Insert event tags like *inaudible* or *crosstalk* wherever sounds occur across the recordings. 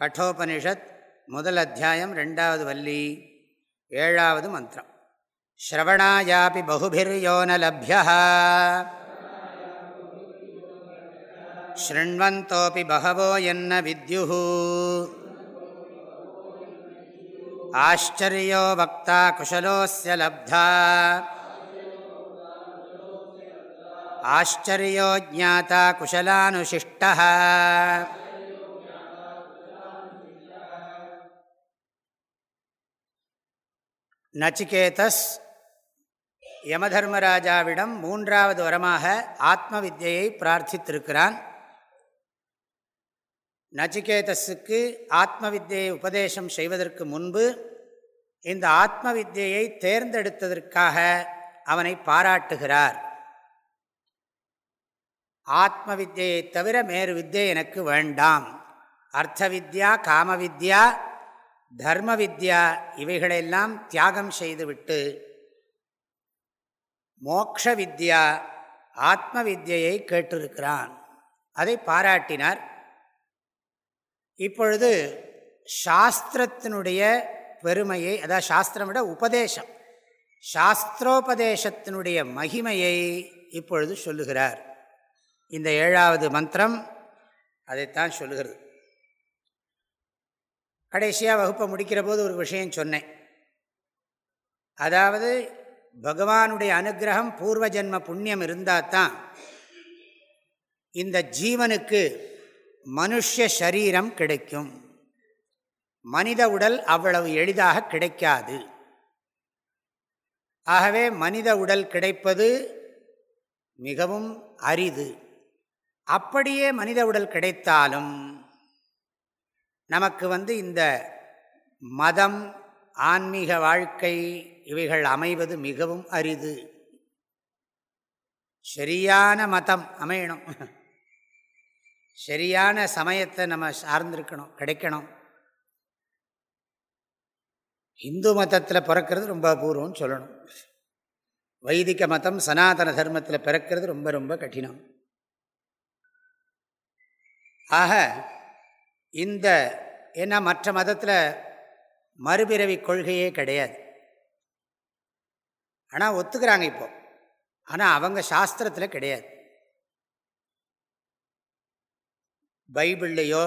கட்டோபனிஷத் முதல் அத்தியாயம் ரெண்டாவது வள்ளி ஏழாவது மந்திரம் ஸ்ரவணாயாபி பகுபிர்யோன லப்ய शृण्वन्तोऽपि बहवो यन्न विद्युः आश्चर्यो वक्ता कुशलोऽस्य लब्धा आश्चर्यो ज्ञाता कुशलानुशिष्टः நச்சிகேதஸ் யமதர்மராஜாவிடம் மூன்றாவது வரமாக ஆத்ம வித்யை பிரார்த்தித்திருக்கிறான். நச்சிகேதஸுக்கு ஆத்ம வித்தியை உபதேசம் செய்வதற்கு முன்பு இந்த ஆத்ம வித்தியை தேர்ந்தெடுத்ததற்காக அவனை பாராட்டுகிறார். ஆத்ம வித்தியை தவிர மேறு வித்தியை எனக்கு வேண்டாம். அர்த்த வித்யா காம வித்யா தர்ம வித்யா இவைகளெல்லாம் தியாகம் செய்துவிட்டு மோக்ஷ வித்யா ஆத்ம வித்யை கேட்டிருக்கிறான். அதை பாராட்டினார். இப்பொழுது சாஸ்திரத்தினுடைய பெருமையை அதாவது சாஸ்திரம் விட உபதேசம் சாஸ்திரோபதேசத்தினுடைய மகிமையை இப்பொழுது சொல்லுகிறார். இந்த ஏழாவது மந்திரம் அதைத்தான் சொல்லுகிறது. கடைசியாக வகுப்பை முடிக்கிற போது ஒரு விஷயம் சொன்னேன். அதாவது பகவானுடைய அனுகிரகம் பூர்வ ஜென்ம புண்ணியம் இருந்தால் தான் இந்த ஜீவனுக்கு மனுஷ சரீரம் கிடைக்கும். மனித உடல் அவ்வளவு எளிதாக கிடைக்காது. ஆகவே மனித உடல் கிடைப்பது மிகவும் அரிது. அப்படியே மனித உடல் கிடைத்தாலும் நமக்கு வந்து இந்த மதம் ஆன்மீக வாழ்க்கை இவைகள் அமைவது மிகவும் அரிது. சரியான மதம் அமையணும். சரியான சமயத்தை நம்ம சார்ந்திருக்கணும் கிடைக்கணும். இந்து மதத்தில் பிறக்கிறது ரொம்ப அபூர்வம் சொல்லணும். வைதிக மதம் சனாதன தர்மத்தில் பிறக்கிறது ரொம்ப ரொம்ப கடினம். ஆக இந்த ஏன்னா மற்ற மதத்தில் மறுபிறவி கொள்கையே கிடையாது. ஆனால் ஒத்துக்கிறாங்க இப்போ. ஆனால் அவங்க சாஸ்திரத்தில் கிடையாது. பைபிள்லேயோ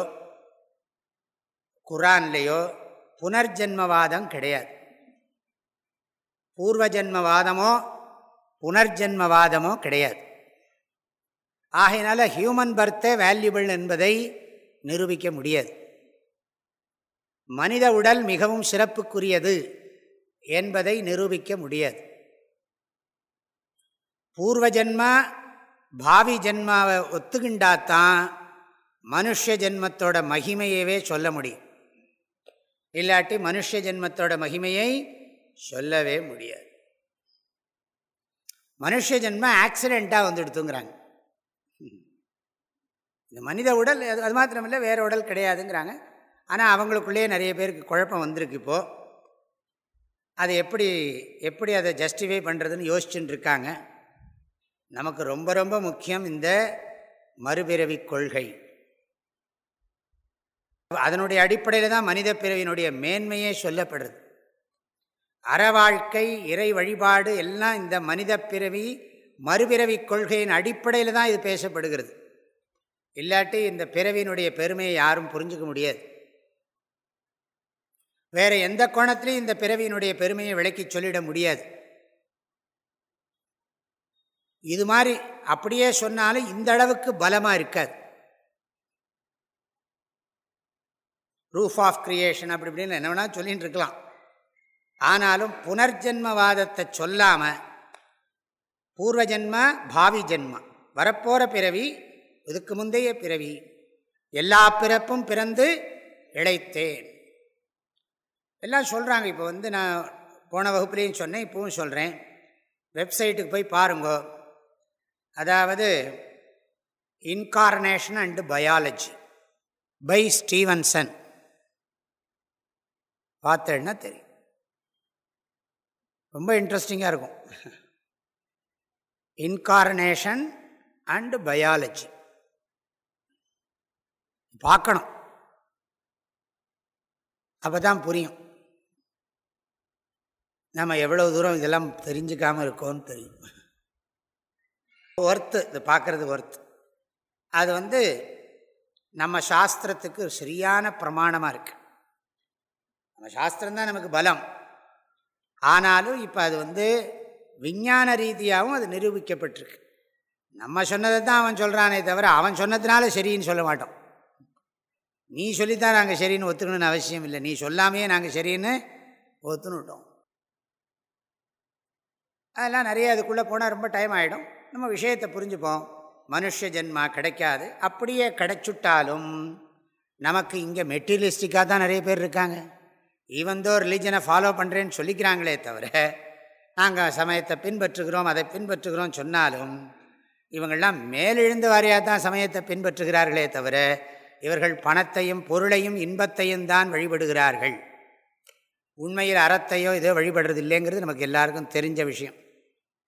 குரான்லேயோ புனர்ஜென்மவாதம் கிடையாது. பூர்வஜென்மவாதமோ புனர்ஜென்மவாதமோ கிடையாது. ஆகையினால ஹியூமன் பர்த்தே வேல்யூபிள் என்பதை நிரூபிக்க முடியாது. மனித உடல் மிகவும் சிறப்புக்குரியது என்பதை நிரூபிக்க முடியாது. பூர்வ ஜென்மா பாவி ஜென்மாவை ஒத்துக்கின்றாத்தான் மனுஷ ஜென்மத்தோட மகிமையவே சொல்ல முடியும். இல்லாட்டி மனுஷ ஜென்மத்தோட மகிமையை சொல்லவே முடியாது. மனுஷ ஜென்மம் ஆக்சிடெண்ட்டாக வந்து எடுத்துங்கிறாங்க. இந்த மனித உடல் அது அது மாத்திரமில்லை வேறு உடல் கிடையாதுங்கிறாங்க. ஆனால் அவங்களுக்குள்ளேயே நிறைய பேருக்கு குழப்பம் வந்திருக்கு இப்போது அதை எப்படி எப்படி அதை ஜஸ்டிஃபை பண்ணுறதுன்னு யோசிச்சுட்டு இருக்காங்க. நமக்கு ரொம்ப ரொம்ப முக்கியம் இந்த மறுபிறவி கொள்கை. அதனுடைய அடிப்படையில் தான் மனித பிறவியினுடைய மேன்மையே சொல்லப்படுறது. அறவாழ்க்கை இறை வழிபாடு எல்லாம் இந்த மனித பிறவி மறுபிறவி கொள்கையின் அடிப்படையில் தான் இது பேசப்படுகிறது. இல்லாட்டி இந்த பிறவியினுடைய பெருமையை யாரும் புரிஞ்சுக்க முடியாது. வேறு எந்த கோணத்திலையும் இந்த பிறவியினுடைய பெருமையை விளக்கி சொல்லிட முடியாது. இது மாதிரி அப்படியே சொன்னாலும் இந்த அளவுக்கு பலமாக இருக்காது. ரூஃப் ஆஃப் கிரியேஷன் அப்படி இப்படின்னு என்ன வேணால் சொல்லிகிட்டு இருக்கலாம். ஆனாலும் புனர்ஜென்மவாதத்தை சொல்லாமல் பூர்வஜென்ம பாவி ஜென்மா வரப்போகிற பிறவி இதுக்கு முந்தைய பிறவி. எல்லா பிறப்பும் பிறந்து இழைத்தேன். எல்லாம் சொல்கிறாங்க இப்போ வந்து நான் போன வகுப்புலேயும் சொன்னேன். இப்பவும் சொல்கிறேன் வெப்சைட்டுக்கு போய் பாருங்கோ. அதாவது incarnation and biology by Stevenson பார்த்தேன்னா தெரியும். ரொம்ப இன்ட்ரெஸ்டிங்காக இருக்கும். இன்கார்னேஷன் அண்டு பயாலஜி பார்க்கணும். அப்போ தான் புரியும். நம்ம எவ்வளோ தூரம் இதெல்லாம் தெரிஞ்சுக்காமல் இருக்கோன்னு தெரியும். ஒர்த்து இது பார்க்குறது ஒர்த்து அது வந்து நம்ம சாஸ்திரத்துக்கு சரியான பிரமாணமாக இருக்குது நம்ம சாஸ்திரம்தான் நமக்கு பலம். ஆனாலும் இப்போ அது வந்து விஞ்ஞான ரீதியாகவும் அது நிரூபிக்கப்பட்டிருக்கு. நம்ம சொன்னதை தான் அவன் சொல்கிறானே தவிர அவன் சொன்னதுனால சரின்னு சொல்ல மாட்டோம். நீ சொல்லித்தான் நாங்கள் சரின்னு ஒத்துக்கணும்னு அவசியம் இல்லை. நீ சொல்லாமையே நாங்கள் சரின்னு ஒத்துனுட்டோம் அதெல்லாம் நிறைய அதுக்குள்ளே போனால் ரொம்ப டைம் ஆகிடும் நம்ம விஷயத்தை புரிஞ்சுப்போம். மனுஷ ஜென்மா கிடைக்காது. அப்படியே கிடைச்சுட்டாலும் நமக்கு இங்கே மெட்டீரியலிஸ்டிக்காக தான் நிறைய பேர் இருக்காங்க. ஈவந்தோ ரிலீஜனை ஃபாலோ பண்ணுறேன்னு சொல்லிக்கிறாங்களே தவிர நாங்கள் சமயத்தை பின்பற்றுகிறோம் அதை பின்பற்றுகிறோம் சொன்னாலும் இவங்கள்லாம் மேலெழுந்த வாரியாக தான் சமயத்தை பின்பற்றுகிறார்களே தவிர இவர்கள் பணத்தையும் பொருளையும் இன்பத்தையும் தான் வழிபடுகிறார்கள். உண்மையில் அறத்தையோ இதோ வழிபடுறது இல்லைங்கிறது நமக்கு எல்லாருக்கும் தெரிஞ்ச விஷயம்.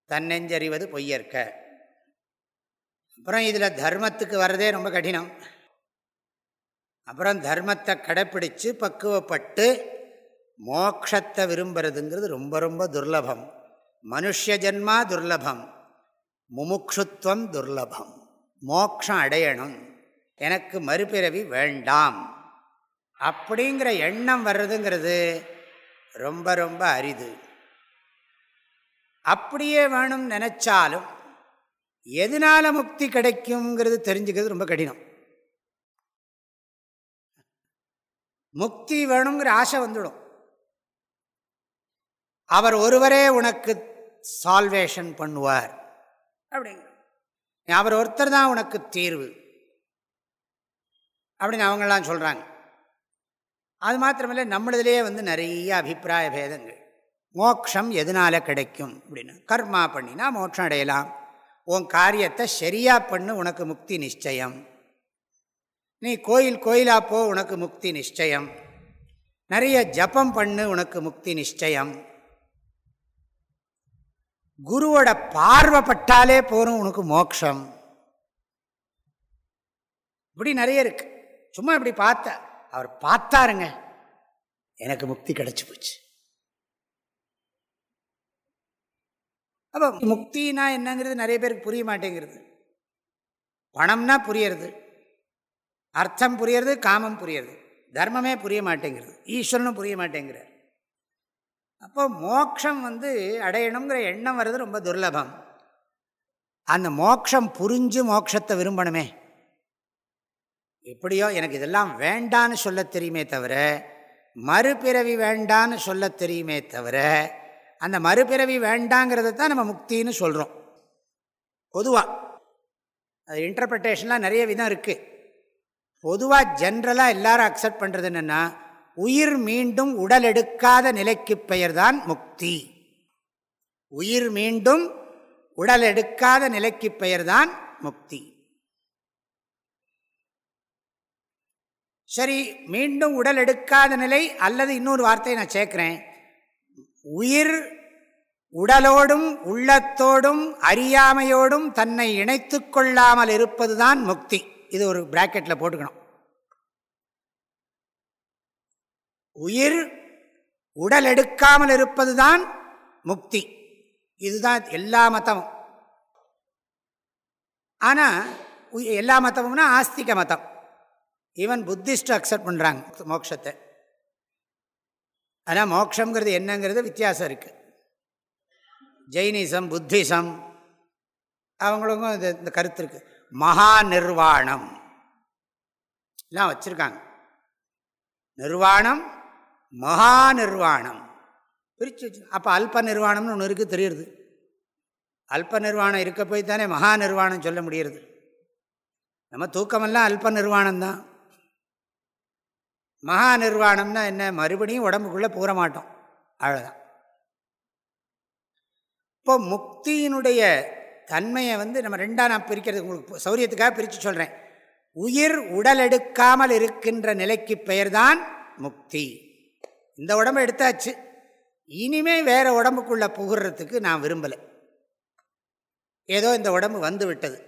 தன்னெஞ்சறிவது பொய்யற்க. அப்புறம் இதில் தர்மத்துக்கு வர்றதே ரொம்ப கடினம். அப்புறம் தர்மத்தை கடைப்பிடித்து பக்குவப்பட்டு மோக்ஷத்தை விரும்புறதுங்கிறது ரொம்ப ரொம்ப துர்லபம். மனுஷ ஜென்மா துர்லபம். முமுக்ஷுத்வம் துர்லபம். மோக்ஷம் அடையணும். எனக்கு மறுபிறவி வேண்டாம். அப்படிங்கிற எண்ணம் வர்றதுங்கிறது ரொம்ப ரொம்ப அரிது. அப்படியே வேணும் நினச்சாலும் எதனால் முக்தி கிடைக்குங்கிறது தெரிஞ்சுக்கிறது ரொம்ப கடினம். முக்தி வேணுங்கிற ஆசை வந்துடும். அவர் ஒருவரே உனக்கு சால்வேஷன் பண்ணுவார். அப்படிங்கிற. அவர் ஒருத்தர் தான் உனக்கு தீர்வு. அப்படின்னு அவங்களாம் சொல்கிறாங்க அது மாத்திரமில்லை நம்மளதுலேயே வந்து நிறைய அபிப்பிராய பேதங்கள். மோக்ஷம் எதனால் கிடைக்கும் அப்படின்னு. கர்மா பண்ணினா மோட்சம் அடையலாம். உன் காரியத்தை சரியாக பண்ணு உனக்கு முக்தி நிச்சயம். நீ கோயில் கோயிலாக போ உனக்கு முக்தி நிச்சயம். நிறைய ஜபம் பண்ணு உனக்கு முக்தி நிச்சயம். குருவோட பார்வைப்பட்டாலே போகும் உனக்கு மோக்ஷம். இப்படி நிறைய இருக்குது சும்மா இப்படி பார்த்த அவர் பார்த்தாருங்க. எனக்கு முக்தி கிடைச்சி போச்சு. அப்போ முக்தினா என்னங்கிறது நிறைய பேருக்கு புரிய மாட்டேங்கிறது. பணம்னா புரியறது. அர்த்தம் புரியறது காமம் புரியறது. தர்மமே புரிய மாட்டேங்கிறது. ஈஸ்வரனும் புரிய மாட்டேங்கிறார். அப்போ மோக்ஷம் வந்து அடையணுங்கிற எண்ணம் வர்றது ரொம்ப துர்லபம். அந்த மோக்ஷம் புரிஞ்சு மோக்ஷத்தை விரும்பணுமே. எப்படியோ எனக்கு இதெல்லாம் வேண்டான்னு சொல்ல தெரியுமே தவிர மறுபிறவி வேண்டான்னு சொல்ல தெரியுமே தவிர அந்த மறுபிறவி வேண்டாங்கிறத தான் நம்ம முக்தின்னு சொல்கிறோம் பொதுவாக அது இன்டர்பிரட்டேஷன்லாம் நிறைய விதம் இருக்குது பொதுவாக ஜென்ரலாக எல்லாரும் அக்செப்ட் பண்ணுறது என்னென்னா உயிர் மீண்டும் உடல் எடுக்காத நிலைக்கு பெயர் தான் முக்தி. உயிர் மீண்டும் உடல் எடுக்காத நிலைக்கு பெயர் தான் முக்தி. சரி மீண்டும் உடல் எடுக்காத நிலை அல்லது இன்னொரு வார்த்தையை நான் சேர்க்குறேன். உயிர் உடலோடும் உள்ளத்தோடும் அறியாமையோடும் தன்னை இணைத்து கொள்ளாமல் இருப்பதுதான் முக்தி. இது ஒரு பிராக்கெட்டில் போட்டுக்கணும். உயிர் உடல் எடுக்காமல் இருப்பதுதான் முக்தி. இதுதான் எல்லா மதமும். ஆனால் எல்லா மதமும்னா ஆஸ்திக மதம். ஈவன் புத்திஸ்ட் அக்செப்ட் பண்ணுறாங்க மோட்சத்தை. ஆனால் மோக்ஷங்கிறது என்னங்கிறது வித்தியாசம் இருக்குது ஜெயினிசம் புத்திசம் அவங்களுக்கும் இது இந்த கருத்து இருக்குது மகா நிர்வாணம். எல்லாம் வச்சுருக்காங்க. நிர்வாணம் மகா நிர்வாணம். பிரித்து வச்சு அப்போ அல்ப நிர்வாணம்னு ஒன்று இருக்குது தெரியுது அல்ப நிர்வாணம் இருக்க போய் தானே மகா நிர்வாணம் சொல்ல முடியறது? நம்ம தூக்கமெல்லாம் அல்ப நிர்வாணம் தான் மகா நிர்வாணம்னா என்ன? மறுபடியும் உடம்புக்குள்ளே பூர மாட்டோம். அவ்வளோதான் இப்போ முக்தியினுடைய தன்மையை வந்து நம்ம ரெண்டாக நான் பிரிக்கிறது உங்களுக்கு சௌரியத்துக்காக பிரித்து சொல்கிறேன் உயிர் உடல் எடுக்காமல் இருக்கின்ற நிலைக்கு பெயர்தான் முக்தி. இந்த உடம்பை எடுத்தாச்சு. இனிமே வேறு உடம்புக்குள்ளே புகுறதுக்கு நான் விரும்பலை. ஏதோ இந்த உடம்பு வந்து விட்டது.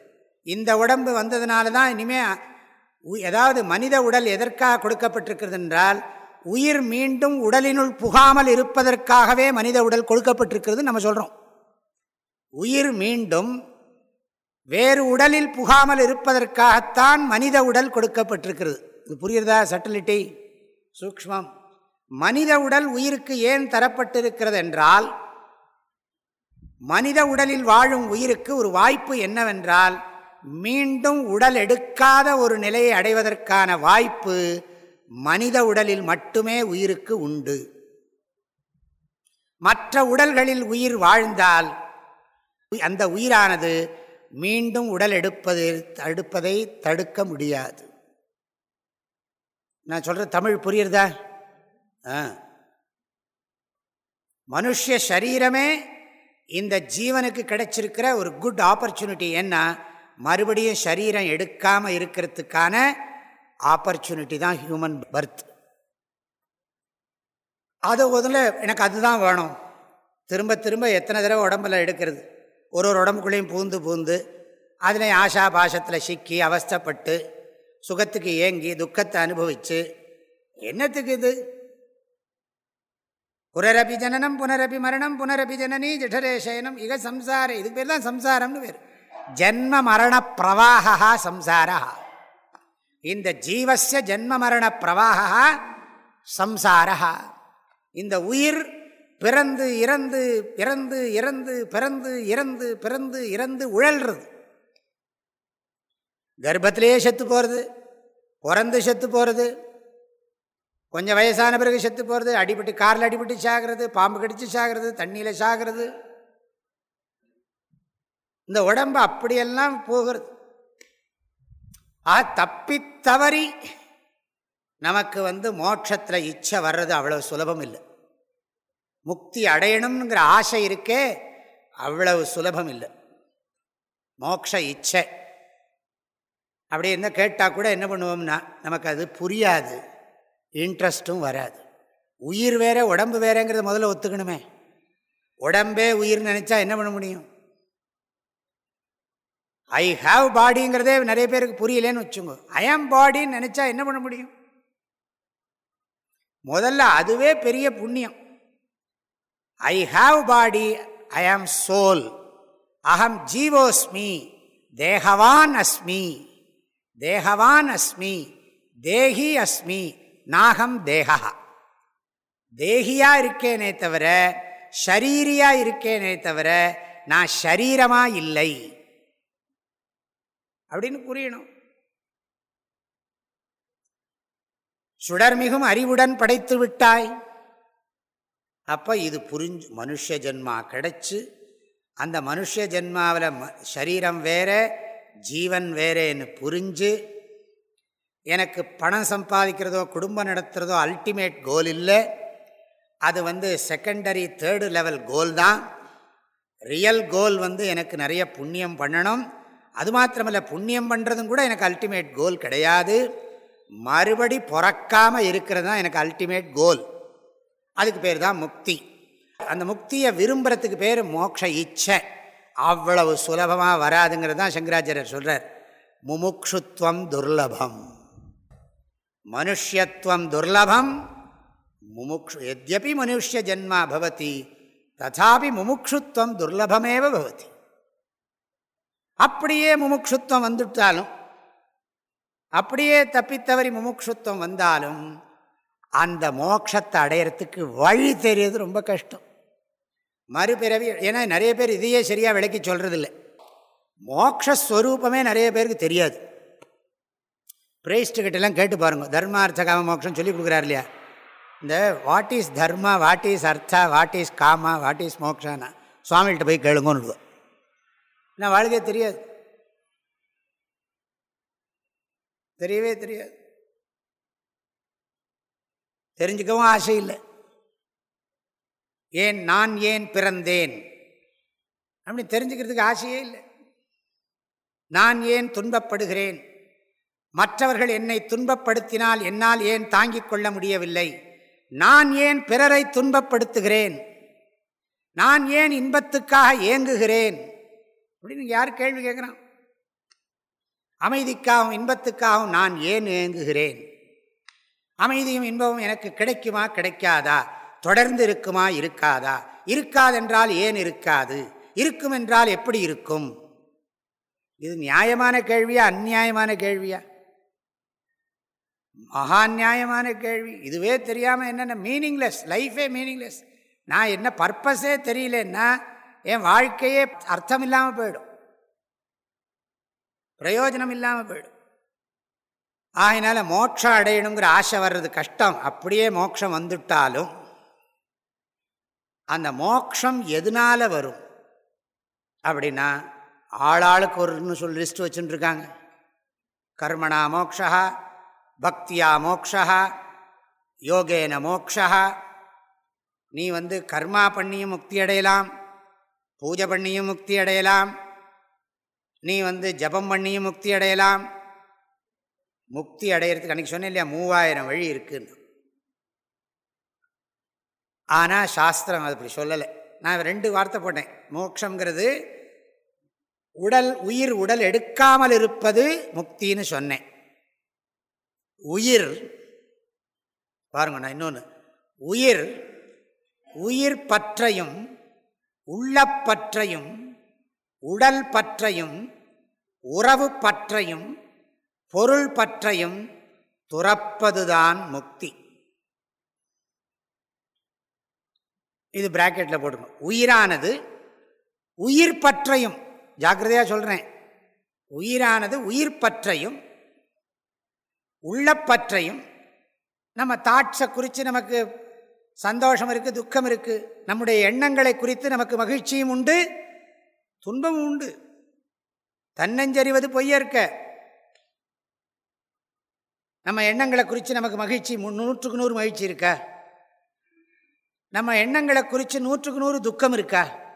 இந்த உடம்பு வந்ததுனால தான் இனிமேல் ஏதாவது மனித உடல் எதற்காக கொடுக்கப்பட்டிருக்கிறது என்றால் உயிர் மீண்டும் உடலினுள் புகாமல் இருப்பதற்காகவே மனித உடல் கொடுக்கப்பட்டிருக்கிறது நம்ம சொல்கிறோம் உயிர் மீண்டும் வேறு உடலில் புகாமல் இருப்பதற்காகத்தான் மனித உடல் கொடுக்கப்பட்டிருக்கிறது. இது புரியுறதா? சட்டிலிட்டி சூக்மம் மனித உடல் உயிருக்கு ஏன் தரப்பட்டிருக்கிறது என்றால் மனித உடலில் வாழும் உயிருக்கு ஒரு வாய்ப்பு என்னவென்றால் மீண்டும் உடல் எடுக்காத ஒரு நிலையை அடைவதற்கான வாய்ப்பு மனித உடலில் மட்டுமே உயிருக்கு உண்டு. மற்ற உடல்களில் உயிர் வாழ்ந்தால் அந்த உயிரானது மீண்டும் உடல் எடுப்பது தடுப்பதை தடுக்க முடியாது. நான் சொல்கிற தமிழ் புரியுறதா? மனுஷ சரீரமே இந்த ஜீவனுக்கு கிடைச்சிருக்கிற ஒரு குட் ஆப்பர்ச்சுனிட்டி என்ன மறுபடியும் சரீரம் எடுக்காமல் இருக்கிறதுக்கான ஆப்பர்ச்சுனிட்டி தான் ஹியூமன் பர்த் அதை முதல்ல எனக்கு அதுதான் வேணும். திரும்ப திரும்ப எத்தனை தடவை உடம்பில் எடுக்கிறது? ஒரு ஒரு உடம்புக்குள்ளேயும் பூந்து பூந்து அதில் ஆஷா பாஷத்தில் சிக்கி அவஸ்தப்பட்டு சுகத்துக்கு ஏங்கி துக்கத்தை அனுபவித்து என்னத்துக்கு இது? புனரபி ஜனனம் புனரபி மரணம் புனரபி ஜனனி ஜடரேஷயனம் இக சம்சாரம் இதுக்கு பேர் தான் சம்சாரம்னு பேர் ஜென்ம மரண பிரவாகா சம்சாரா இந்த ஜீவசிய ஜென்ம மரண பிரவாகா சம்சாரா இந்த உயிர் பிறந்து இறந்து பிறந்து இறந்து பிறந்து இறந்து பிறந்து இறந்து உழல்றது. கர்ப்பத்திலேயே செத்து போகிறது பிறந்து செத்து போகிறது கொஞ்சம் வயசான பிறகு செத்து போகிறது அடிபட்டு காரில் அடிபட்டு சாகிறது பாம்பு கடித்து சாகிறது தண்ணியில் சாகிறது இந்த உடம்பு அப்படியெல்லாம் போகிறது. ஆ தப்பித்தவறி நமக்கு வந்து மோட்சத்தில் இச்சை வர்றது அவ்வளோ சுலபம் இல்லை. முக்தி அடையணுங்கிற ஆசை இருக்கே அவ்வளவு சுலபம் இல்லை. மோட்ச இச்சை. அப்படி என்ன கேட்டால் கூட என்ன பண்ணுவோம்னா நமக்கு அது புரியாது இன்ட்ரெஸ்ட்டும் வராது. உயிர் வேற உடம்பு வேறேங்கிறத முதல்ல ஒத்துக்கணுமே. உடம்பே உயிர் நினச்சா என்ன பண்ண முடியும்? ஐ ஹாவ் பாடிங்கிறதே நிறைய பேருக்கு புரியலேன்னு வச்சுங்க. ஐ ஆம் பாடின்னு நினச்சா என்ன பண்ண முடியும்? முதல்ல அதுவே பெரிய புண்ணியம். ஐ ஹாவ் பாடி ஐ ஆம் சோல் அகம் ஜீவோஸ்மி தேகவான் அஸ்மி தேகவான் அஸ்மி தேகி அஸ்மி நாகம் தேகா தேகியா இருக்கேனே தவிர ஷரீரியா இருக்கேனே தவிர நான் ஷரீரமா இல்லை. அப்படின்னு புரியணும். சுடர்மிகும் அறிவுடன் படைத்து விட்டாய். அப்போ இது புரிஞ்சு மனுஷ ஜென்மா கிடச்சி அந்த மனுஷ ஜென்மாவில் ம சரீரம் வேற ஜீவன் வேறேன்னு புரிஞ்சு எனக்கு பணம் சம்பாதிக்கிறதோ குடும்பம் நடத்துகிறதோ அல்டிமேட் கோல் இல்லை. அது வந்து செகண்டரி தேர்டு லெவல் கோல் தான். ரியல் கோல் வந்து எனக்கு நிறைய புண்ணியம் பண்ணணும். அது மாத்திரமல்ல புண்ணியம் பண்ணுறதும் கூட எனக்கு அல்டிமேட் கோல் கிடையாது. மறுபடி பிறக்காமல் இருக்கிறது தான் எனக்கு அல்டிமேட் கோல் அதுக்கு பேர் தான் முக்தி. அந்த முக்தியை விரும்புகிறதுக்கு பேர் மோட்ச இச்சை. அவ்வளவு சுலபமாக வராதுங்கிறது தான் சங்கராச்சாரியர் சொல்கிறார் முமுக்ஷுத்வம் துர்லபம். மனுஷத்துவம் துர்லபம் முமுக்ஷு எதபி மனுஷ ஜென்மா பவதி ததாபி முமுக்ஷுத்வம் துர்லபமேவ பவதி. அப்படியே முமுக்ஷுத்வம் வந்துட்டாலும் அப்படியே தப்பித்தவரி முமுக்ஷுத்வம் வந்தாலும் அந்த மோட்சத்தை அடையிறதுக்கு வழி தெரியறது ரொம்ப கஷ்டம். மறுபிறவி ஏன்னா நிறைய பேர் இதையே சரியாக விளக்கி சொல்கிறதில்ல மோக்ஷஸ்வரூபமே நிறைய பேருக்கு தெரியாது. பிரேஸ்ட்டுக்கிட்டெல்லாம் கேட்டு பாருங்க. தர்மார்த்த காம மோட்சம் சொல்லி கொடுக்குறாரு இல்லையா? இந்த what is dharma what is artha what is kama what is Mokshana சுவாமிகிட்ட போய் கேளுங்கன்னு நான் வாழ்க்கையே தெரியாது. தெரியவே தெரியாது. தெரிஞ்சுக்கவும் ஆசை இல்லை. ஏன் நான் ஏன் பிறந்தேன்? அப்படி தெரிஞ்சுக்கிறதுக்கு ஆசையே இல்லை. நான் ஏன் துன்பப்படுகிறேன்? மற்றவர்கள் என்னை துன்பப்படுத்தினால் என்னால் ஏன் தாங்கிக் கொள்ள முடியவில்லை? நான் ஏன் பிறரை துன்பப்படுத்துகிறேன்? நான் ஏன் இன்பத்துக்காக ஏங்குகிறேன்? அப்படின்னு யார் கேள்வி கேட்குறான்? அமைதிக்காகவும் இன்பத்துக்காகவும் நான் ஏன் ஏங்குகிறேன்? அமைதியும் இன்பமும் எனக்கு கிடைக்குமா கிடைக்காதா? தொடர்ந்து இருக்குமா இருக்காதா? இருக்காதென்றால் ஏன் இருக்காது? இருக்கும் என்றால் எப்படி இருக்கும்? இது நியாயமான கேள்வியா அந்நியாயமான கேள்வியா? மகா நியாயமான கேள்வி. இதுவே தெரியாமல் என்னென்ன மீனிங்லெஸ் லைஃபே மீனிங்லெஸ் நான் என்ன பர்பஸே தெரியலன்னா என் வாழ்க்கையே அர்த்தம் இல்லாமல் போயிடும். பிரயோஜனம் இல்லாமல் போயிடும். ஆகினால மோட்சம் அடையணுங்கிற ஆசை வர்றது கஷ்டம். அப்படியே மோட்சம் வந்துட்டாலும் அந்த மோக்ஷம் எதனால வரும்? அப்படின்னா ஆளாளுக்கு ஒருன்னு சொல்லி லிஸ்ட் வச்சுட்டுருக்காங்க கர்மணா மோக்ஷா பக்தியா மோக்ஷா யோகேன மோக்ஷா நீ வந்து கர்மா பண்ணியும் முக்தி அடையலாம். பூஜை பண்ணியும் முக்தி அடையலாம். நீ வந்து ஜபம் பண்ணியும் முக்தி அடையலாம். முக்தி அடையிறதுக்கு அன்றைக்கி சொன்னேன் இல்லையா மூவாயிரம் வழி இருக்குன்னு. ஆனால் சாஸ்திரம் அது அப்படி சொல்லலை. நான் ரெண்டு வார்த்தை போட்டேன். மோட்சங்கிறது உடல் உயிர் உடல் எடுக்காமல் இருப்பது முக்தின்னு சொன்னேன். உயிர் பாருங்க நான் இன்னொன்று உயிர் உயிர் பற்றையும் உள்ளப்பற்றையும் உடல் பற்றையும் உறவு பற்றையும் பொருள் பற்றையும் துறப்பதுதான் முக்தி. இது பிராக்கெட்டில் போட்டுக்கணும். உயிரானது உயிர் பற்றையும் ஜாக்கிரதையாக சொல்கிறேன் உயிரானது உயிர் பற்றையும் உள்ளப்பற்றையும் நம்ம தாட்ஸை குறித்து நமக்கு சந்தோஷம் இருக்குது துக்கம் இருக்குது நம்முடைய எண்ணங்களை குறித்து நமக்கு மகிழ்ச்சியும் உண்டு துன்பமும் உண்டு. தன்னஞ்சறிவது பொய்யற்க. நம்ம எண்ணங்களை குறித்து நமக்கு மகிழ்ச்சி நூற்றுக்கு நூறு மகிழ்ச்சி இருக்கா? நம்ம எண்ணங்களை குறித்து நூற்றுக்கு நூறு துக்கம் இருக்கா?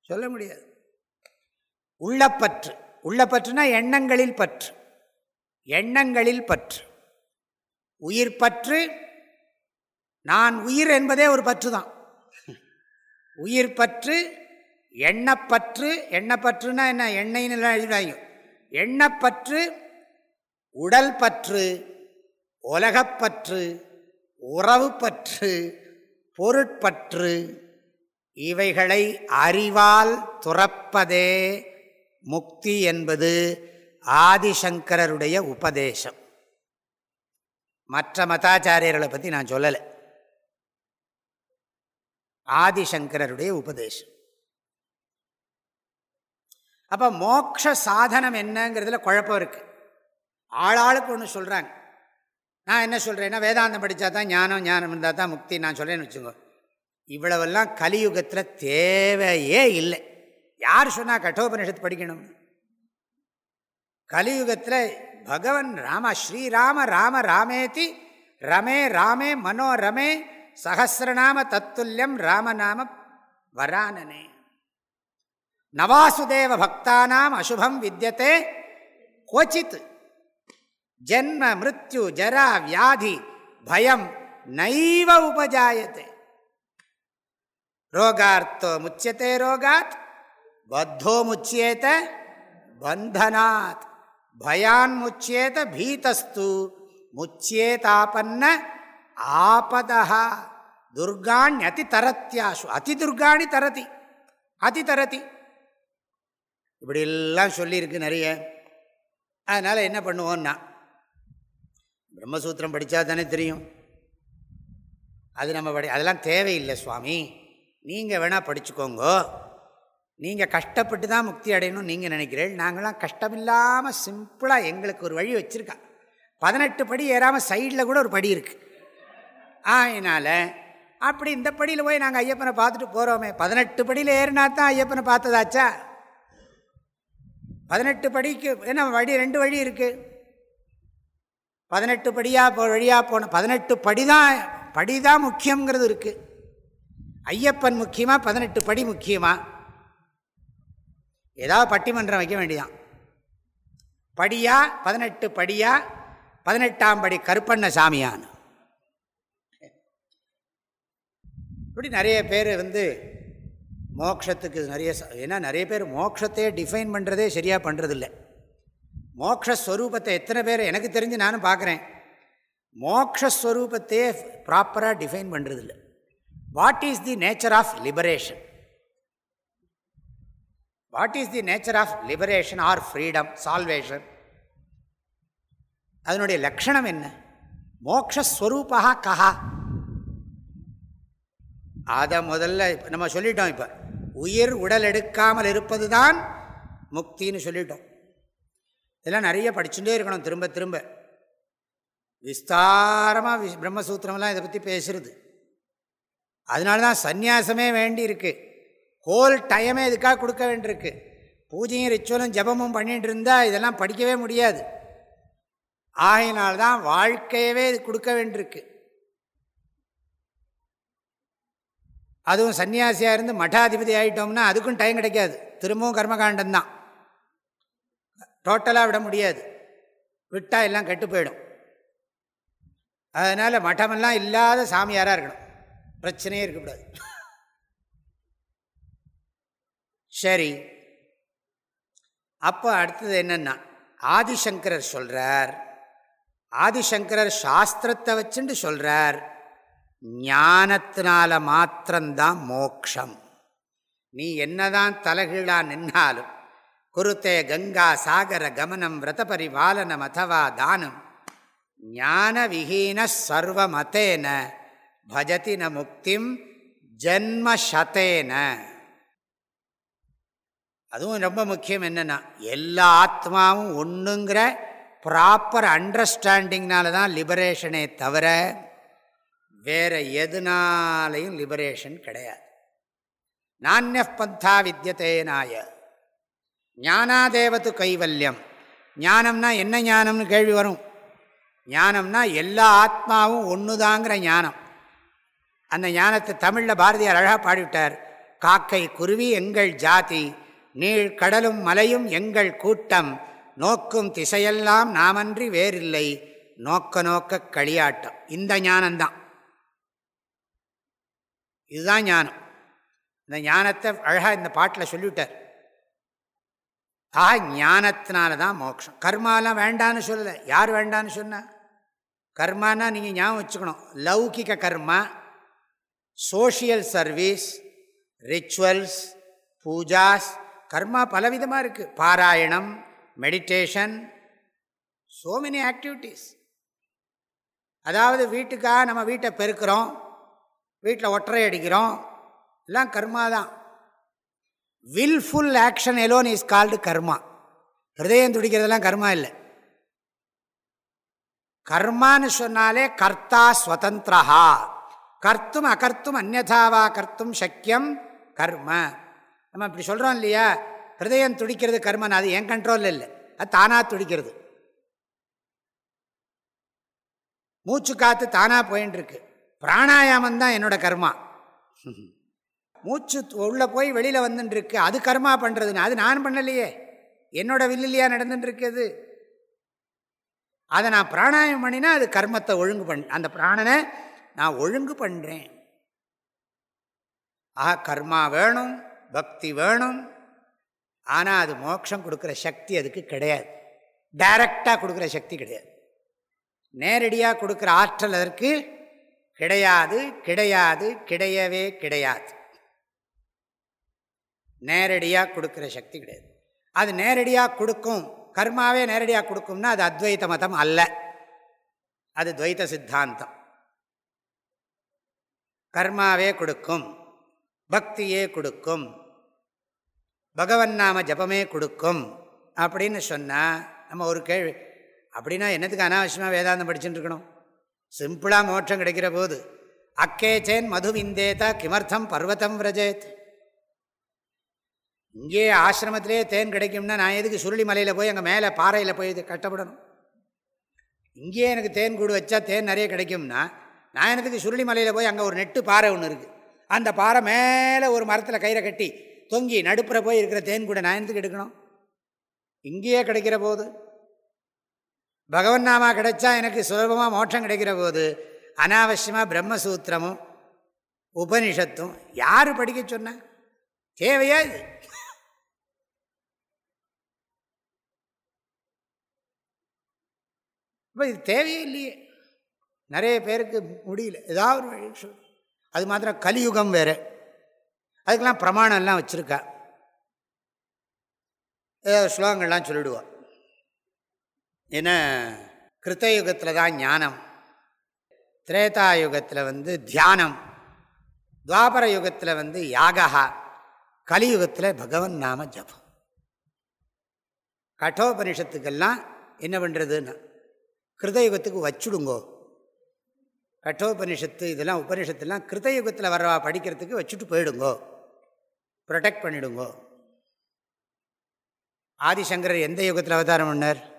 சொல்ல முடியாது. உள்ளப்பற்று. உள்ளப்பற்றுனா எண்ணங்களில் பற்று. எண்ணங்களில் பற்று. உயிர் பற்று நான் உயிர் என்பதே ஒரு பற்று தான் உயிர் பற்று எண்ணப்பற்று எண்ணப்பற்றுனா என்ன? எண்ணெய்னு எழுதாங்க எண்ணப்பற்று உடல் பற்று உலகப்பற்று உறவு பற்று பொருட்பற்று இவைகளை அறிவால் துறப்பதே முக்தி என்பது ஆதிசங்கரருடைய உபதேசம். மற்ற மதாச்சாரியர்களை பற்றி நான் சொல்லலை. ஆதிசங்கரருடைய உபதேசம். அப்போ மோக்ஷ சாதனம் என்னங்கிறதுல குழப்பம் இருக்குது ஆளாளுக்கு ஒன்று சொல்கிறாங்க நான் என்ன சொல்கிறேன்னா வேதாந்தம் படித்தா தான் ஞானம் ஞானம் இருந்தால் தான் முக்தி நான் சொல்கிறேன்னு வச்சுக்கோ. இவ்வளவெல்லாம் கலியுகத்தில் தேவையே இல்லை. யார் சொன்னால் கட்டோபனிஷத்து படிக்கணும்? கலியுகத்தில் பகவன் ராம ஸ்ரீராம ராம ராமேதி ரமே ராமே மனோரமே சகசிரநாம தத்துல்யம் ராமநாம வரானனே. நவாசுதேவ பக்தானாம் அசுபம் வித்தியதே கோச்சித் ஜென்ம மிருத்யு ஜரா வியாதி பயம் நைவ உபஜாயத்தை ரோகார்த்தோ முச்சியத்தே ரோகாத் பத்தோ முச்சியேத பந்தனாத் பயான் முச்சியேத பீதஸ்து முச்சியேதாபன்ன ஆபதா துர்காணி அதி தரத்தியாசு அதி துர்காணி தரதி அதி தரதி இப்படி எல்லாம் சொல்லியிருக்கு நிறைய. அதனால் என்ன பண்ணுவோன்னா பிரம்மசூத்திரம் படித்தா தானே தெரியும். அது நம்ம படி அதெல்லாம் தேவையில்லை சுவாமி. நீங்கள் வேணால் படிச்சுக்கோங்கோ. நீங்கள் கஷ்டப்பட்டு தான் முக்தி அடையணும்னு நீங்கள் நினைக்கிறீர்கள். நாங்களாம் கஷ்டமில்லாமல் சிம்பிளாக எங்களுக்கு ஒரு வழி வச்சுருக்கா. பதினெட்டு படி ஏறாமல் சைடில் கூட ஒரு படி இருக்குது அதனால் அப்படி இந்த படியில் போய் நாங்கள் ஐயப்பனை பார்த்துட்டு போகிறோமே பதினெட்டு படியில் ஏறினா தான் ஐயப்பனை பார்த்ததாச்சா? பதினெட்டு படிக்கு என்ன வழி ரெண்டு வழி இருக்குது பதினெட்டு படியாக போ வழியாக போன பதினெட்டு படி தான் படி தான் முக்கியங்கிறது இருக்குது ஐயப்பன் முக்கியமாக பதினெட்டு படி முக்கியமாக ஏதாவது பட்டிமன்றம் வைக்க வேண்டியதான் படியா பதினெட்டு படியா பதினெட்டாம் படி கருப்பண்ண சாமியான் இப்படி நிறைய பேர் வந்து மோக்ஷத்துக்கு நிறைய ஏன்னா நிறைய பேர் மோக்ஷத்தையே டிஃபைன் பண்ணுறதே சரியாக பண்ணுறதில்ல மோக்ஷஸ்வரூபத்தை எத்தனை பேர் எனக்கு தெரிஞ்சு நானும் பார்க்குறேன். மோக்ஷஸ்வரூபத்தையே ப்ராப்பராக டிஃபைன் பண்ணுறதில்ல what is the nature of liberation what is the nature of liberation or freedom salvation அதனுடைய லக்ஷணம் என்ன? மோக்ஷஸ்வரூபா கஹா. அதை முதல்ல நம்ம சொல்லிட்டோம் இப்போ. உயிர் உடல் எடுக்காமல் இருப்பது தான் முக்தின்னு சொல்லிட்டோம். இதெல்லாம் நிறைய படிச்சுட்டே இருக்கணும் திரும்ப திரும்ப. விஸ்தாரமாக வி பிரம்மசூத்திரம்லாம் இதை பற்றி பேசுறது. அதனால தான் சந்நியாசமே வேண்டி இருக்கு ஹோல் டைமே இதுக்காக கொடுக்க வேண்டியிருக்கு. பூஜையும் ரிச்சுவலும் ஜபமும் பண்ணிகிட்டு இருந்தால் இதெல்லாம் படிக்கவே முடியாது. ஆகையினால்தான் வாழ்க்கையவே இது கொடுக்க வேண்டியிருக்கு. அதுவும் சன்னியாசியாக இருந்து மடாதிபதி ஆகிட்டோம்னா அதுக்கும் டைம் கிடைக்காது. திரும்பவும் கர்மகாண்டம் தான். டோட்டலாக விட முடியாது. விட்டால் எல்லாம் கெட்டு போயிடும். அதனால் மட்டமெல்லாம் இல்லாத சாமியாராக இருக்கணும். பிரச்சனையே இருக்கக்கூடாது. சரி. அப்போ அடுத்தது என்னென்னா ஆதிசங்கரர் சொல்கிறார் ஆதிசங்கரர் சாஸ்திரத்தை வச்சுட்டு சொல்கிறார் ஞானத்தினால மாத்திரம்தான் மோக்ஷம். நீ என்னதான் தலைகீழாக நின்னாலும் குருத்தே கங்கா சாகர கமனம் விரத பரிபாலனம் அதவா தானம் ஞான விஹீன சர்வமதேன பஜதி ந முக்திம் ஜன்மசதேன அதுவும் ரொம்ப முக்கியம் என்னென்னா எல்லா ஆத்மாவும் ஒன்றுங்கிற ப்ராப்பர் அண்டர்ஸ்டாண்டிங்னால தான் லிபரேஷனே தவிர வேறு எதுனாலையும் லிபரேஷன் கிடையாது. நானிய பந்தா வித்தியதேனாய ஞானாதேவத்து கைவல்யம். ஞானம்னா என்ன ஞானம்னு கேள்வி வரும். ஞானம்னா எல்லா ஆத்மாவும் ஒன்றுதாங்கிற ஞானம். அந்த ஞானத்தை தமிழில் பாரதியார் அழகாக பாடிவிட்டார். காக்கை குருவி எங்கள் ஜாதி நீள் கடலும் மலையும் எங்கள் கூட்டம் நோக்கும் திசையெல்லாம் நாமன்றி வேறில்லை நோக்க நோக்க களியாட்டம். இந்த ஞானம்தான். இதுதான் ஞானம். இந்த ஞானத்தை அழகாக இந்த பாட்டில் சொல்லிவிட்டார். ஆஹா ஞானத்தினால தான் மோட்சம். கர்மாலாம் வேண்டான்னு சொல்லலை. யார் வேண்டான்னு சொன்ன? கர்மானா நீங்கள் ஞாபகம் வச்சுக்கணும். லௌகிக karma social service rituals pujas karma பலவிதமாக இருக்குது பாராயணம் மெடிடேஷன் ஸோ மெனி ஆக்டிவிட்டீஸ் அதாவது வீட்டுக்காக நம்ம வீட்டை பெருக்கிறோம். வீட்டில் ஒற்றை அடிக்கிறோம். எல்லாம் கர்மா தான். Wilful action alone is called karma. ஹிருதயம் துடிக்கிறதெல்லாம் கர்மா இல்லை. கர்மான்னு சொன்னாலே கர்த்தா ஸ்வதந்திரஹா. கர்த்தும் அகர்த்தும் அந்நதாவா கர்த்தும் சக்கியம் கர்ம. நம்ம இப்படி சொல்கிறோம் இல்லையா? ஹிருதயம் துடிக்கிறது கர்மன் அது என் கண்ட்ரோலில் இல்லை. அது தானாக துடிக்கிறது. மூச்சு காற்று தானாக போயின்னு இருக்கு பிராணாயாமம் தான் என்னோட கர்மா. மூச்சு உள்ளே போய் வெளியில் வந்துட்டுருக்கு அது கர்மா பண்ணுறதுன்னு அது நான் பண்ணலையே. என்னோட வில்லிலையா நடந்துட்டுருக்குது அதை நான் பிராணாயம் பண்ணினா அது கர்மத்தை ஒழுங்கு பண் அந்த பிராணனை நான் ஒழுங்கு பண்ணுறேன் ஆஹா கர்மா வேணும் பக்தி வேணும். ஆனால் அது மோட்சம் கொடுக்குற சக்தி அதுக்கு கிடையாது. டைரக்டாக கொடுக்குற சக்தி கிடையாது. நேரடியாக கொடுக்குற ஆற்றல் அதற்கு கிடையாது கிடையாது கிடையவே கிடையாது. நேரடியாக கொடுக்குற சக்தி கிடையாது. அது நேரடியாக கொடுக்கும். கர்மாவே நேரடியாக கொடுக்கும்னா அது அத்வைத மதம் அல்ல. அது துவைத்த சித்தாந்தம். கர்மாவே கொடுக்கும். பக்தியே கொடுக்கும். பகவன் நாம ஜபமே கொடுக்கும். அப்படின்னு சொன்னால் நம்ம ஒரு கேள்வி அப்படின்னா என்னத்துக்கு அனாவசியமாக வேதாந்தம் படிச்சுட்டு இருக்கணும்? சிம்பிளாக மோட்சம் கிடைக்கிற போது அக்கேச்சேன் மது விந்தேதா கிமர்த்தம் பர்வத்தம் விரஜேத். இங்கே ஆசிரமத்திலே தேன் கிடைக்கும்னா நான் எதுக்கு சுருளி மலையில் போய் அங்கே மேலே பாறையில் போய் கட்டப்படணும்? இங்கேயே எனக்கு தேன் கூடு வச்சா தேன் நிறைய கிடைக்கும்னா நான் எனக்கு சுருளி மலையில் போய் அங்கே ஒரு நெட்டு பாறை ஒன்று இருக்குது அந்த பாறை மேலே ஒரு மரத்தில் கயிறை கட்டி தொங்கி நடுப்புற போய் இருக்கிற தேன் கூட நான் எதுக்கு எடுக்கணும்? இங்கேயே கிடைக்கிற போது. பகவன் நாமா கிடைச்சா எனக்கு சுலபமாக மோட்சம் கிடைக்கிற போது அனாவசியமாக பிரம்மசூத்திரமும் உபனிஷத்தும் யார் படிக்க சொன்ன? தேவையா இது? இப்போ இது தேவையே இல்லையே. நிறைய பேருக்கு முடியல. ஏதாவது ஒரு வழி சொல் அது மாத்திரம் கலியுகம் வேறு. அதுக்கெல்லாம் பிரமாணம்லாம் வச்சுருக்கா. ஏதாவது ஸ்லோகங்கள்லாம் சொல்லிடுவாள் ஏன்னா கிருத்தயுகத்தில் தான் ஞானம். திரேதாயுகத்தில் வந்து தியானம். துவாபர யுகத்தில் வந்து யாகா கலியுகத்தில் பகவன் நாம ஜபம். கட்டோபனிஷத்துக்கெல்லாம் என்ன பண்ணுறதுன்னா கிருதயுகத்துக்கு வச்சுடுங்கோ. கட்டோபனிஷத்து இதெல்லாம் உபனிஷத்துலாம் கிருதயுகத்தில் வரவா படிக்கிறதுக்கு வச்சுட்டு போயிடுங்கோ. ப்ரொடெக்ட் பண்ணிடுங்கோ. ஆதிசங்கரர் எந்த யுகத்தில் அவதாரம் பண்ணார்?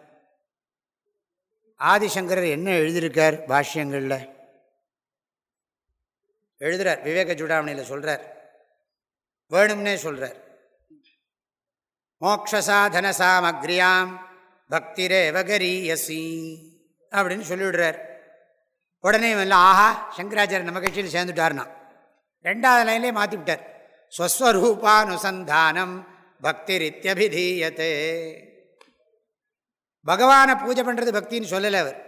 ஆதிசங்கரர் என்ன எழுதியிருக்கார் பாஷ்யங்களில்? எழுதுறார். விவேக சூடாமணியில் சொல்கிறார் வேணும்னே சொல்கிறார் மோக்ஷசாதன சாமக்ரியாம் பக்திரேவகரீயசி அப்படின்னு சொல்லிவிடுறார். உடனே எல்லாம் ஆஹா சங்கராச்சாரிய நம்ம கட்சியில் சேர்ந்துட்டார்னா ரெண்டாவது லைன்லேயே மாற்றி விட்டார் ஸ்வஸ்வரூபானுசந்தானம் பக்திரித்யபிதீயத்தே பகவானை பூஜை பண்ணுறது பக்தின்னு சொல்லலை அவர்.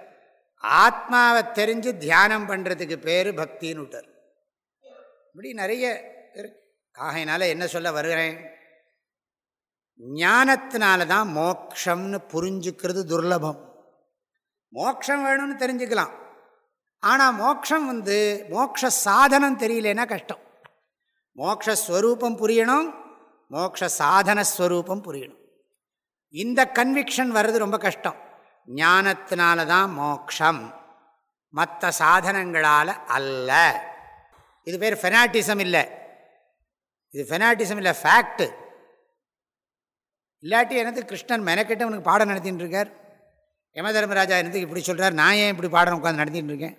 ஆத்மாவை தெரிஞ்சு தியானம் பண்ணுறதுக்கு பேர் பக்தின்னு விட்டார். இப்படி நிறைய ஆகையினால என்ன சொல்ல வருகிறேன்? ஞானத்தினால தான் மோக்ஷம்னு புரிஞ்சுக்கிறது துர்லபம். மோக்ஷம் வேணும்னு தெரிஞ்சுக்கலாம். ஆனால் மோக்ஷம் வந்து மோக்ஷ சாதனம் தெரியலனா கஷ்டம். மோக்ஷஸ்வரூபம் புரியணும் மோக்ஷ சாதனஸ்வரூபம் புரியணும். இந்த கன்விக்ஷன் வர்றது ரொம்ப கஷ்டம். ஞானத்தினால தான் மோக்ஷம். மற்ற சாதனங்களால் அல்ல. இது பேர் ஃபெனாட்டிசம் இல்லை. இது ஃபெனாட்டிசம் இல்லை ஃபேக்ட்டு இல்லாட்டி எனக்கு கிருஷ்ணன் மெனக்கிட்ட உனக்கு பாடம் நடத்தின்னு இருக்கார். யம தர்மராஜா எனக்கு இப்படி சொல்கிறார் நான் ஏன் இப்படி பாடம் உட்காந்து நடத்தின்னு இருக்கேன்?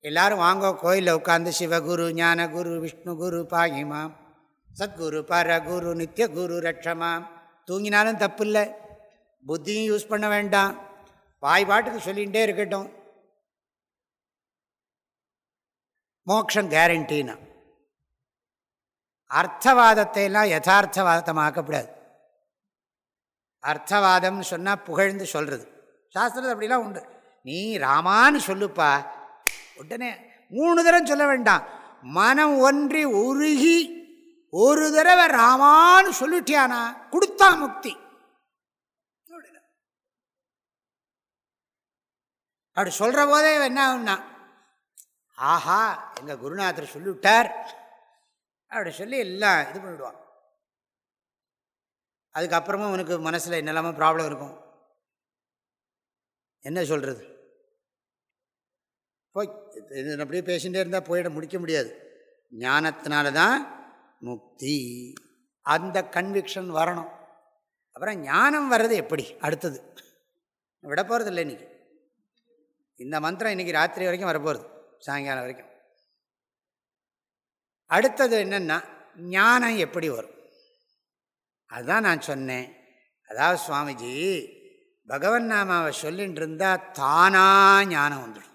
எல்லோரும் வாங்க கோயிலில் உட்காந்து சிவகுரு ஞானகுரு விஷ்ணு குரு பாகிமாம். சத்குரு பரகுரு நித்திய குரு ரட்சமாம். தூங்கினாலும் தப்பு இல்லை புத்தியும் யூஸ் பண்ண வேண்டாம். வாய் பாட்டுக்கு சொல்லிகிட்டே இருக்கட்டும். மோக்ஷம் கேரண்டின்னா அர்த்தவாதத்தை எல்லாம் யதார்த்தவாதமாக்கப்படாது. அர்த்தவாதம்னு சொன்னால் புகழ்ந்து சொல்கிறது சாஸ்திரத்தில் அப்படிலாம் உண்டு. நீ ராமான்னு சொல்லுப்பா. உடனே மூணு தரம் சொல்ல வேண்டாம். மனம் ஒன்றி உருகி ஒரு தடவை ராமான்னு சொல்லிட்டியானா கொடுத்தா முக்தி. அப்படி சொல்கிற போதே என்ன ஆகும்னா ஆஹா எங்கள் குருநாதர் சொல்லிவிட்டார். அப்படி சொல்லி எல்லாம் இது பண்ணிவிடுவான் அதுக்கப்புறமும் உனக்கு மனசில் என்னெல்லாமோ ப்ராப்ளம் இருக்கும். என்ன சொல்கிறது போய் அப்படியே பேசிகிட்டே இருந்தால் போயிட முடிக்க முடியாது. ஞானத்தினால தான் முக்தி. அந்த கன்விக்ஷன் வரணும். அப்புறம் ஞானம் வர்றது எப்படி? அடுத்தது. விட போகிறது இல்லை இன்றைக்கி இந்த மந்திரம் இன்றைக்கி ராத்திரி வரைக்கும் வரப்போகிறது சாயங்காலம் வரைக்கும். அடுத்தது என்னென்னா ஞானம் எப்படி வரும்? அதுதான் நான் சொன்னேன். அதாவது சுவாமிஜி பகவன் நாமாவை சொல்லின்னு இருந்தால் தானாக ஞானம் வந்துடும்.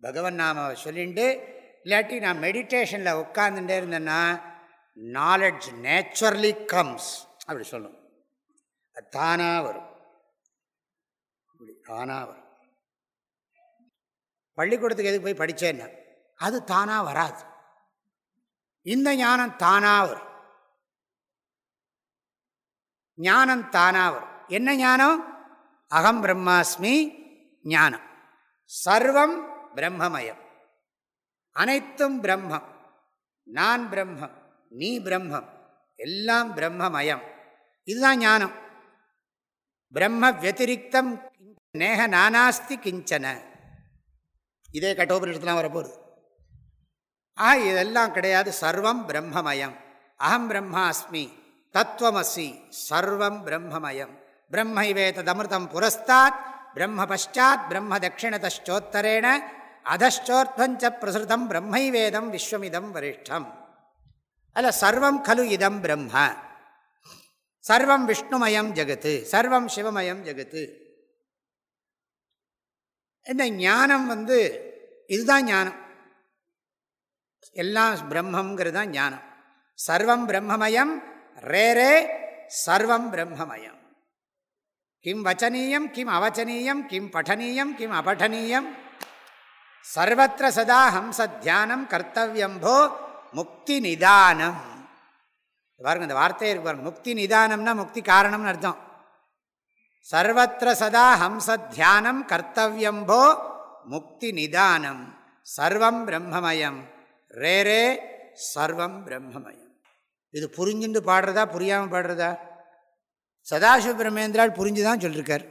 பகவன் நாமாவை சொல்லிட்டு இல்லாட்டி நான் மெடிடேஷனில் உட்காந்துட்டே இருந்தேன்னா நாலெட்ஜ் நேச்சுரலி கம்ஸ் அப்படி சொல்லும். அது தானாக வரும். தானாக வரும். பள்ளிக்கூடத்துக்கு எதுக்கு போய் படித்தேன்னா அது தானாக வராது. இந்த ஞானம் தானாக வரும். ஞானம் தானாக வரும். என்ன ஞானம்? அகம் பிரம்மாஸ்மி ஞானம். சர்வம் பிரம்மமயம். அனைத்தும் பிரம்மம். நான் பிரம்மம் நீ பிரம்மம் எல்லாம் பிரம்மமயம். இதுதான் ஞானம். பிரம்ம வத்திரிக்தம் நேக நானாஸ்தி கிஞ்சன. இதே கட்டோபனிஷத்துலாம் வரப்போகுது. ஆ இதெல்லாம் கிடையாது. சர்வம் பிரம்மமயம். அகம் பிரம்மாஸ்மி. தத்துவமசி சர்வம் பிரம்மமயம். பிரம்மைவேததமிருதம் புரஸ்தாத் பிரம்ம பஷாத் பிரம்ம தட்சிணதோத்தரேண அதச்சோர்த்வஞ்ச பிரசுதம் பிரம்மைவேதம் விஸ்வமிதம் வரிஷ்டம். அல்ல சர்வம் கலு இதம் பிரம்ம. சர்வம் விஷ்ணுமயம் ஜெகத்து சர்வம் சிவமயம் ஜெகத்து. இந்த ஞானம் வந்து இதுதான் ஞானம். எல்லாம் பிரம்மங்கிறது தான் ஞானம். சர்வம் பிரம்மமயம் ரேரே சர்வம் பிரம்மமயம். கிம் வச்சனீயம் கிம் அவச்சனீயம் கிம் படனீயம் கிம் அபடனீயம் சர்வத்திர சதா ஹம்ச தியானம் கர்த்தவியம்போ முக்தி நிதானம். பாருங்க இந்த வார்த்தையை இருக்கு பாருங்க. முக்தி நிதானம்னா முக்தி காரணம்னு அர்த்தம். சர்வத்திர சதா ஹம்ச தியானம் கர்த்தவியம்போ முக்தி நிதானம். சர்வம் பிரம்மமயம். ரே ரே சர்வம் பிரம்மமயம். இது புரிஞ்சுண்டு பாடுறதா புரியாமல் பாடுறதா? சதாசிவ பிரம்மேந்திரால் புரிஞ்சு தான் சொல்லியிருக்கார்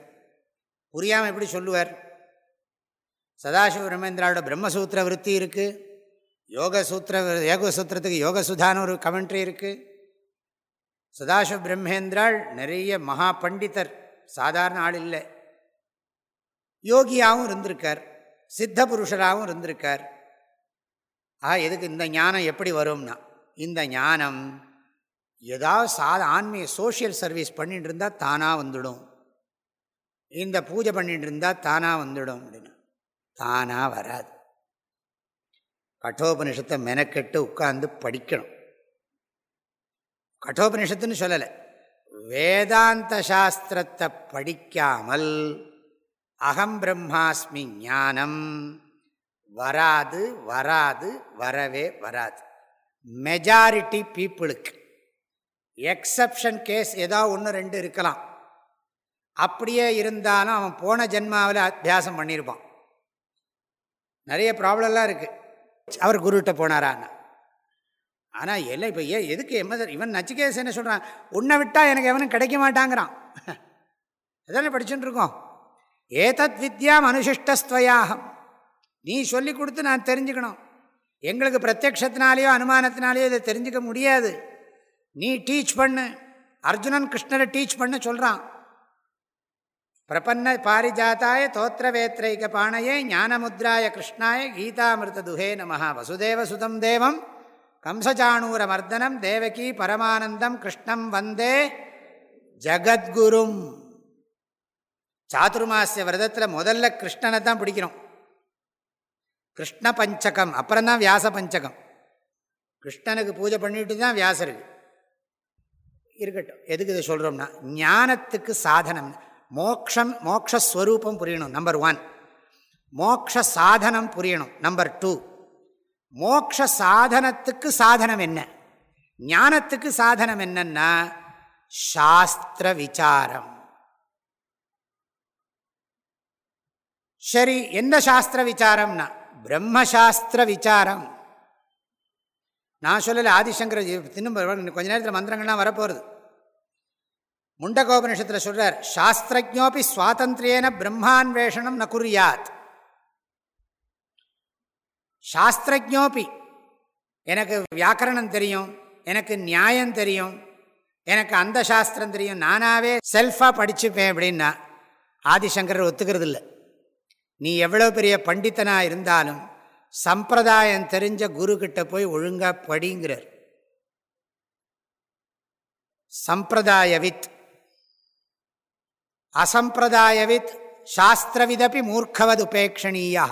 புரியாமல் எப்படி சொல்லுவார்? சதாசிவ பிரம்மேந்திராவோட பிரம்மசூத்திர விற்பி இருக்குது யோக சூத்திர யோக சூத்திரத்துக்கு ஒரு கமெண்ட்ரி இருக்குது சதாசிவ பிரம்மேந்திராள் நிறைய மகா பண்டிதர் சாதாரண ஆள் இல்லை. யோகியாகவும் இருந்திருக்கார் சித்த புருஷராகவும் இருந்திருக்கார். ஆ எதுக்கு இந்த ஞானம் எப்படி வரும்னா இந்த ஞானம் ஏதாவது சாத ஆன்மீக சோஷியல் சர்வீஸ் பண்ணிட்டு இருந்தால் தானாக வந்துடும். இந்த பூஜை பண்ணிட்டு இருந்தால் தானாக வந்துடும் அப்படின்னு. தானாக வராது. கட்டோபனிஷத்தை மெனக்கெட்டு உட்கார்ந்து படிக்கணும். கட்டோபனிஷத்துன்னு சொல்லலை. வேதாந்த சாஸ்திரத்தை படிக்காமல் அகம் பிரம்மாஸ்மி ஞானம் வராது வராது வரவே வராது. மெஜாரிட்டி பீப்புளுக்கு எக்ஸப்ஷன் கேஸ் ஏதோ ஒன்று ரெண்டு இருக்கலாம். அப்படியே இருந்தாலும் அவன் போன ஜென்மாவில் அத்தியாசம் பண்ணியிருப்பான் நிறைய ப்ராப்ளம்லாம் இருக்குது அவர் குருகிட்ட போனாரான்னு. ஆனால் எல்லாம் இப்போ ஏன் எதுக்கு எம்மதர் இவன் நச்சிகேஸ் என்ன சொல்கிறான் உன்னை விட்டால் எனக்கு எவனும் கிடைக்க மாட்டாங்கிறான். *laughs* அதானே படிச்சுட்டு இருக்கோம். ஏதத் வித்யா அனுசிஷ்டஸ்துவயாகம் நீ சொல்லி கொடுத்து நான் தெரிஞ்சுக்கணும். எங்களுக்கு பிரத்யக்ஷத்தினாலேயோ அனுமானத்தினாலேயோ இதை தெரிஞ்சுக்க முடியாது. நீ டீச் பண்ணு. அர்ஜுனன் கிருஷ்ணரை டீச் பண்ண சொல்கிறான் பிரபன்ன பாரிஜாத்தாய தோத்திரவேத்ரைக பாணையே ஞானமுத்ராய கிருஷ்ணாய கீதாமிருத நம. நமஹா வசுதேவ சுதம் தேவம். கம்சஜானூரமர்தனம் தேவகி பரமானந்தம் கிருஷ்ணம் வந்தே ஜகத்குரும். சாதுர்மாசிய விரதத்தில் முதல்ல கிருஷ்ணனை தான் பிடிக்கிறோம் கிருஷ்ண பஞ்சகம் அப்புறம்தான் வியாச பஞ்சகம் கிருஷ்ணனுக்கு பூஜை பண்ணிட்டு தான் வியாசருக்கு இருக்கட்டும் எதுக்கு இதை சொல்கிறோம்னா ஞானத்துக்கு சாதனம் மோக்ஷம் மோக்ஷஸ்வரூபம் புரியணும் நம்பர் ஒன் மோக்ஷ சாதனம் புரியணும் நம்பர் டூ மோக்ஷ சாதனத்துக்கு சாதனம் என்ன? ஞானத்துக்கு சாதனம் என்னன்னா சாஸ்திர விசாரம். சரி எந்த சாஸ்திர விசாரம்னா பிரம்மசாஸ்திர விசாரம். நான் சொல்லலை ஆதிசங்கர இன்னும் கொஞ்ச நேரத்தில் மந்திரங்கள்லாம் வரப்போகிறது முண்டகோபனிஷத்தில் சொல்கிறார் சாஸ்திரஜோபி சுவாதந்திரியன பிரம்மான்வேஷனம் ந குறியாத் சாஸ்திரஜோபி எனக்கு வியாக்கரணம் தெரியும் எனக்கு நியாயம் தெரியும் எனக்கு அந்த சாஸ்திரம் தெரியும் நானாவே செல்ஃபாக படிச்சுப்பேன் அப்படின்னா ஆதிசங்கர் ஒத்துக்கிறது இல்லை நீ எவ்வளோ பெரிய பண்டித்தனாக இருந்தாலும் சம்பிரதாயம் தெரிஞ்ச குருக்கிட்ட போய் ஒழுங்காக படிங்கிறார். சம்பிரதாயவித் அசம்பிரதாயவித் சாஸ்திரவிதப்பி மூர்க்கவது உபேட்சணீயா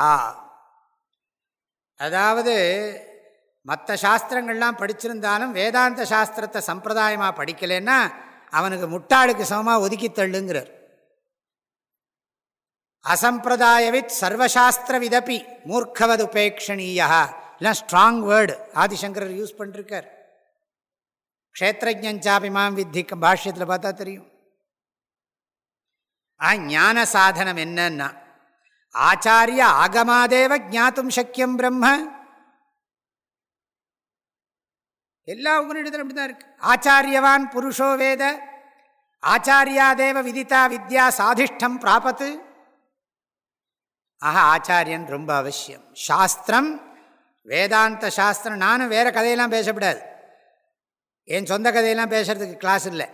அதாவது மற்ற சாஸ்திரங்கள்லாம் படிச்சிருந்தாலும் வேதாந்த சாஸ்திரத்தை சம்பிரதாயமாக படிக்கலைன்னா அவனுக்கு முட்டாளுக்கு சமமாக ஒதுக்கி தள்ளுங்கிறார். அசம்பிரதாயவித் சர்வசாஸ்திர விதப்பி மூர்க்கவது உபேக்ஷணீயா இல்லை ஸ்ட்ராங் வேர்டு ஆதிசங்கரர் யூஸ் பண்ணிருக்கார். க்ஷேத்திரஜாபிமாம் வித்தி பாஷ்யத்தில் பார்த்தா தெரியும். ஆ ஞான சாதனம் என்னன்னா ஆச்சாரிய ஆகமாதேவ ஜாத்தும் சக்கியம் பிரம்ம. எல்லா உபநிடத்திலும் அப்படிதான் இருக்கு. ஆச்சாரியவான் புருஷோ வேத ஆச்சாரியாதேவ விதித்தா வித்யா சாதிஷ்டம் பிராபத்து. ஆஹா ஆச்சாரியன் ரொம்ப அவசியம். சாஸ்திரம் வேதாந்த சாஸ்திரம் நானும் வேறு கதையெல்லாம் பேசப்படாது. என் சொந்த கதையெல்லாம் பேசுகிறதுக்கு கிளாஸ் இல்லை.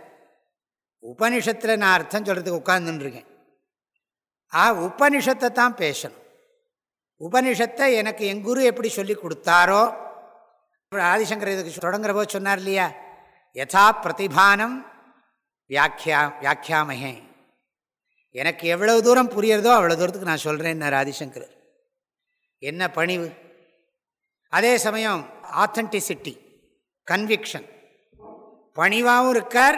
உபனிஷத்தில் நான் அர்த்தம் சொல்கிறதுக்கு உட்கார்ந்துருக்கேன் ஆ உபனிஷத்தை தான் பேசணும். உபனிஷத்தை எனக்கு என் குரு எப்படி சொல்லி கொடுத்தாரோ ஆதிசங்கர் இதுக்கு தொடங்குற போது சொன்னார் இல்லையா? யதா பிரதிபானம் வியாக்கியா வியாக்கியாமகே எனக்கு எவ்வளவு தூரம் புரியறதோ அவ்வளோ தூரத்துக்கு நான் சொல்கிறேன் ஆதிசங்கர் என்ன பணிவு? அதே சமயம் ஆத்தன்டிசிட்டி கன்விக்ஷன் பணிவாகவும் இருக்கார்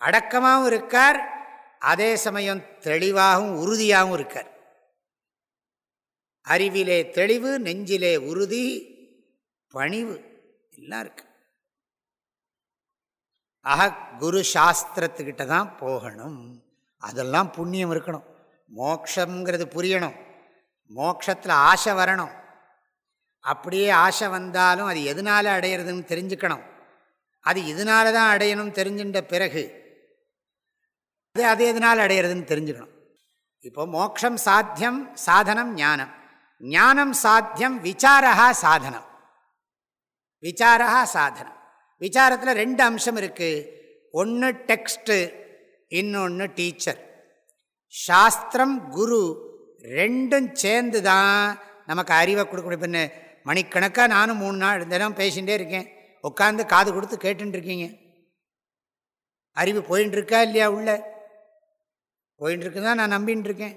அடக்கமாகவும் இருக்கார் அதே சமயம் தெளிவாகவும் உறுதியாகவும் இருக்கார். அறிவிலே தெளிவு நெஞ்சிலே உறுதி பணிவு எல்லாம் இருக்கு. ஆக குரு சாஸ்திரத்துக்கிட்ட தான் போகணும். அதெல்லாம் புண்ணியம் இருக்கணும். மோக்ஷங்கிறது புரியணும். மோக்ஷத்தில் ஆசை வரணும். அப்படியே ஆசை வந்தாலும் அது எதனால் அடையிறதுன்னு தெரிஞ்சுக்கணும். அது இதனால தான் அடையணும் தெரிஞ்சுட்ட பிறகு அது அது எதனால் அடையிறதுன்னு தெரிஞ்சுக்கணும். இப்போ மோக்ஷம் சாத்தியம் சாதனம் ஞானம். ஞானம் சாத்தியம் விசாரா சாதனம். விசாரா சாதனம். விசாரத்தில் ரெண்டு அம்சம் இருக்குது ஒன்று டெக்ஸ்ட்டு இன்னொன்று டீச்சர். சாஸ்திரம் குரு ரெண்டும் சேர்ந்து தான் நமக்கு அறிவை கொடுக்கணும். பின்ன மணிக்கணக்காக நானும் மூணு நாள் தினம் பேசிகிட்டே இருக்கேன். உட்காந்து காது கொடுத்து கேட்டுருக்கீங்க அறிவு போயின்னு இருக்கா இல்லையா உள்ள? போயின்ட்டுருக்கு தான் நான் நம்பின்னு இருக்கேன்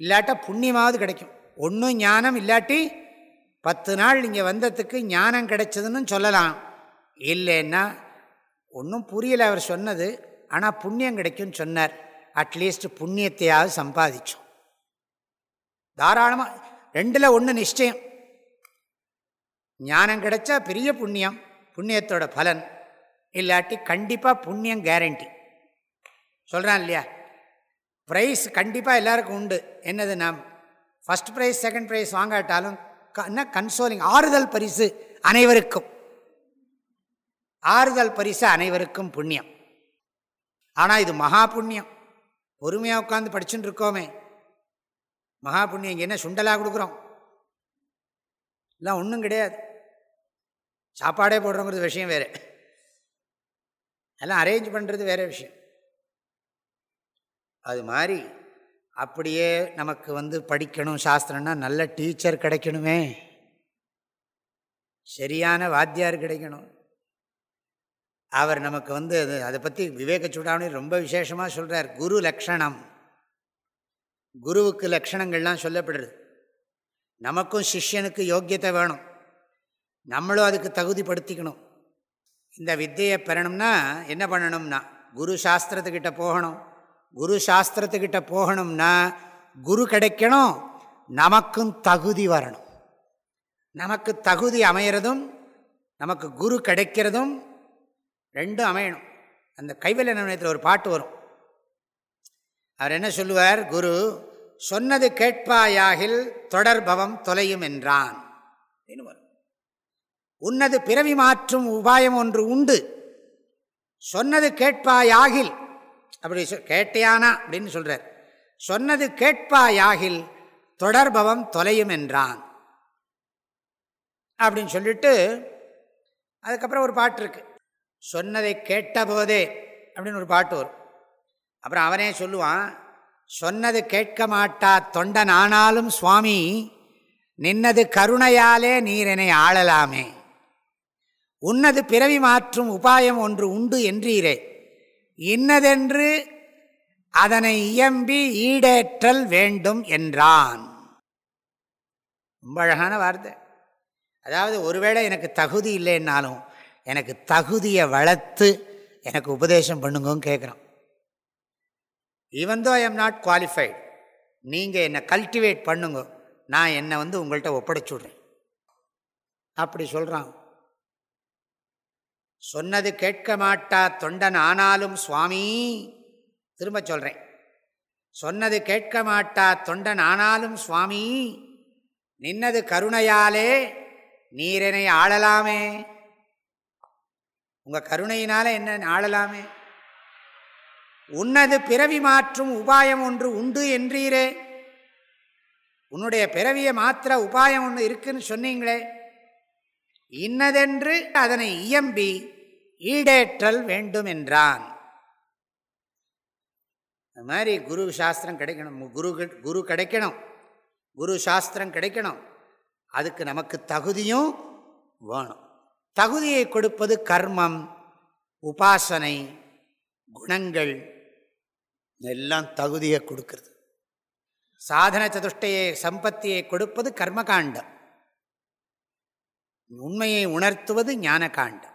இல்லாட்டா புண்ணியமாவது கிடைக்கும். ஒன்றும் ஞானம் இல்லாட்டி பத்து நாள் இங்கே வந்ததுக்கு ஞானம் கிடைச்சதுன்னு சொல்லலாம். இல்லைன்னா ஒன்றும் புரியலை அவர் சொன்னது. ஆனால் புண்ணியம் கிடைக்கும்னு சொன்னார். அட்லீஸ்ட் புண்ணியத்தையாவது சம்பாதிச்சோம். தாராளமாக ரெண்டில் ஒன்று நிச்சயம். ஞானம் கிடைச்சா பெரிய புண்ணியம் புண்ணியத்தோட பலன். இல்லாட்டி கண்டிப்பாக புண்ணியம் கேரண்டி சொல்கிறான் இல்லையா? ப்ரைஸ் கண்டிப்பாக எல்லாருக்கும் உண்டு. என்னது நாம்? ஃபஸ்ட் ப்ரைஸ் செகண்ட் ப்ரைஸ் வாங்காட்டாலும் என்ன? கன்சோலிங் ஆறுதல் பரிசு அனைவருக்கும். ஆறுதல் பரிசு அனைவருக்கும் புண்ணியம். ஆனால் இது மகா புண்ணியம். பொறுமையாக உட்காந்து படிச்சுட்டு இருக்கோமே. மகா புண்ணியம் இங்கே என்ன சுண்டலாக கொடுக்குறோம்? எல்லாம் ஒன்றும் கிடையாது. சாப்பாடே போடுறோங்கிறது விஷயம் வேறு. எல்லாம் அரேஞ்ச் பண்ணுறது வேறு விஷயம். அது மாதிரி அப்படியே நமக்கு வந்து படிக்கணும் சாஸ்திரம்னா நல்ல டீச்சர் கிடைக்கணுமே. சரியான வாத்தியார் கிடைக்கணும். அவர் நமக்கு வந்து அது அதை பற்றி விவேக சூடாமணி ரொம்ப விசேஷமாக சொல்கிறார் குரு லக்ஷணம். குருவுக்கு லக்ஷணங்கள்லாம் சொல்லப்படுறது நமக்கும் சிஷ்யனுக்கு யோக்கியத்தை வேணும். நம்மளும் அதுக்கு தகுதிப்படுத்திக்கணும். இந்த வித்தையை பெறணும்னா என்ன பண்ணணும்னா குரு சாஸ்திரத்துக்கிட்ட போகணும். குரு சாஸ்திரத்துக்கிட்ட போகணும்னா குரு கிடைக்கணும் நமக்கும் தகுதி வரணும். நமக்கு தகுதி அமையிறதும் நமக்கு குரு கிடைக்கிறதும் ரெண்டும் அமையணும். அந்த கைவல்ய நிலையத்தில் ஒரு பாட்டு வரும். அவர் என்ன சொல்லுவார்? குரு சொன்னது கேட்பாயாகில் தொடர்பவம் தொலையும் என்றான். உன்னது பிறவி மாற்றும் உபாயம் ஒன்று உண்டு. சொன்னது கேட்பாயாகில் அப்படி கேட்டியானா அப்படின்னு சொல்கிறார் சொன்னது கேட்பாயாகில் தொடர்பவம் தொலையும் என்றான். அப்படின்னு சொல்லிட்டு அதுக்கப்புறம் ஒரு பாட்டு இருக்கு. சொன்னதை கேட்ட போதே அப்படின்னு ஒரு பாட்டு வரும். அப்புறம் அவனே சொல்லுவான் சொன்னது கேட்க மாட்டா தொண்டன் ஆனாலும் சுவாமி நின்னது கருணையாலே நீரெனை ஆளலாமே. உன்னது பிறவி மாற்றும் உபாயம் ஒன்று உண்டு என்றீரே. இன்னதென்று அதனை இயம்பி ஈடேற்றல் வேண்டும் என்றான். ரொம்ப அழகான வார்த்தை. அதாவது ஒருவேளை எனக்கு தகுதி இல்லைன்னாலும் எனக்கு தகுதியை வளர்த்து எனக்கு உபதேசம் பண்ணுங்கன்னு கேட்குறான் even though I am not qualified நீங்கள் என்னை கல்டிவேட் பண்ணுங்க. நான் என்னை வந்து உங்கள்கிட்ட ஒப்படைச்சுடுறேன். அப்படி சொல்கிறான் சொன்னது கேட்க மாட்டா தொண்டன் ஆனாலும் சுவாமி. திரும்ப சொல்கிறேன் சொன்னது கேட்க மாட்டா தொண்டன் ஆனாலும் சுவாமி. நின்னது கருணையாலே நீரனை ஆளலாமே. உங்கள் கருணையினால என்ன ஆளலாமே? உன்னது பிறவி மாற்றும் உபாயம் ஒன்று உண்டு என்றீரே. உன்னுடைய பிறவியை மாத்திர உபாயம் ஒன்று இருக்குன்னு சொன்னீங்களே. இன்னதென்று அதனை இயம்பி ஈடேற்றல் வேண்டும் என்றான் அது மாதிரி குரு சாஸ்திரம் கிடைக்கணும். குரு குரு கிடைக்கணும். குரு சாஸ்திரம் கிடைக்கணும். அதுக்கு நமக்கு தகுதியும் வேணும். தகுதியை கொடுப்பது கர்மம் உபாசனை குணங்கள் எல்லாம் தகுதியை கொடுக்கறது. சாதன சதுஷ்டையை சம்பத்தியை கொடுப்பது கர்மகாண்டம் உண்மையை உணர்த்துவது ஞான காண்டம்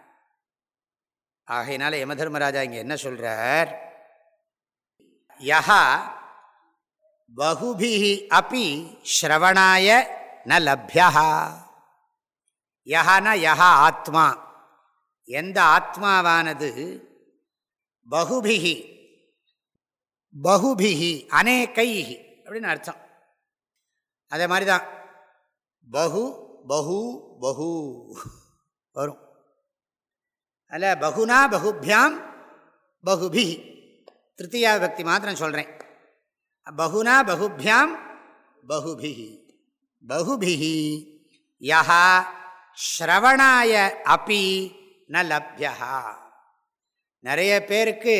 ஆகையினால யமதர்மராஜா இங்கே என்ன சொல்கிறார் யஹா பகுபிஹி அப்பி ஸ்ரவணாய ந லப்யா யஹன யஹா ஆத்மா. எந்த ஆத்மாவானது? பகுபிகி பகுபிகி அநேகைஹி அப்படின்னு அர்த்தம். அதே மாதிரி தான் பகு பகு பகு வரும். அதில் பகுனா பகுபியாம் பகுபி. திருத்தியா பக்தி மாத்திரம் சொல்கிறேன் பகுனா பகுபியாம் பகுபி. பகுபி. யா ஸ்ரவணாய அப்பி ந லப்யா. நிறைய பேருக்கு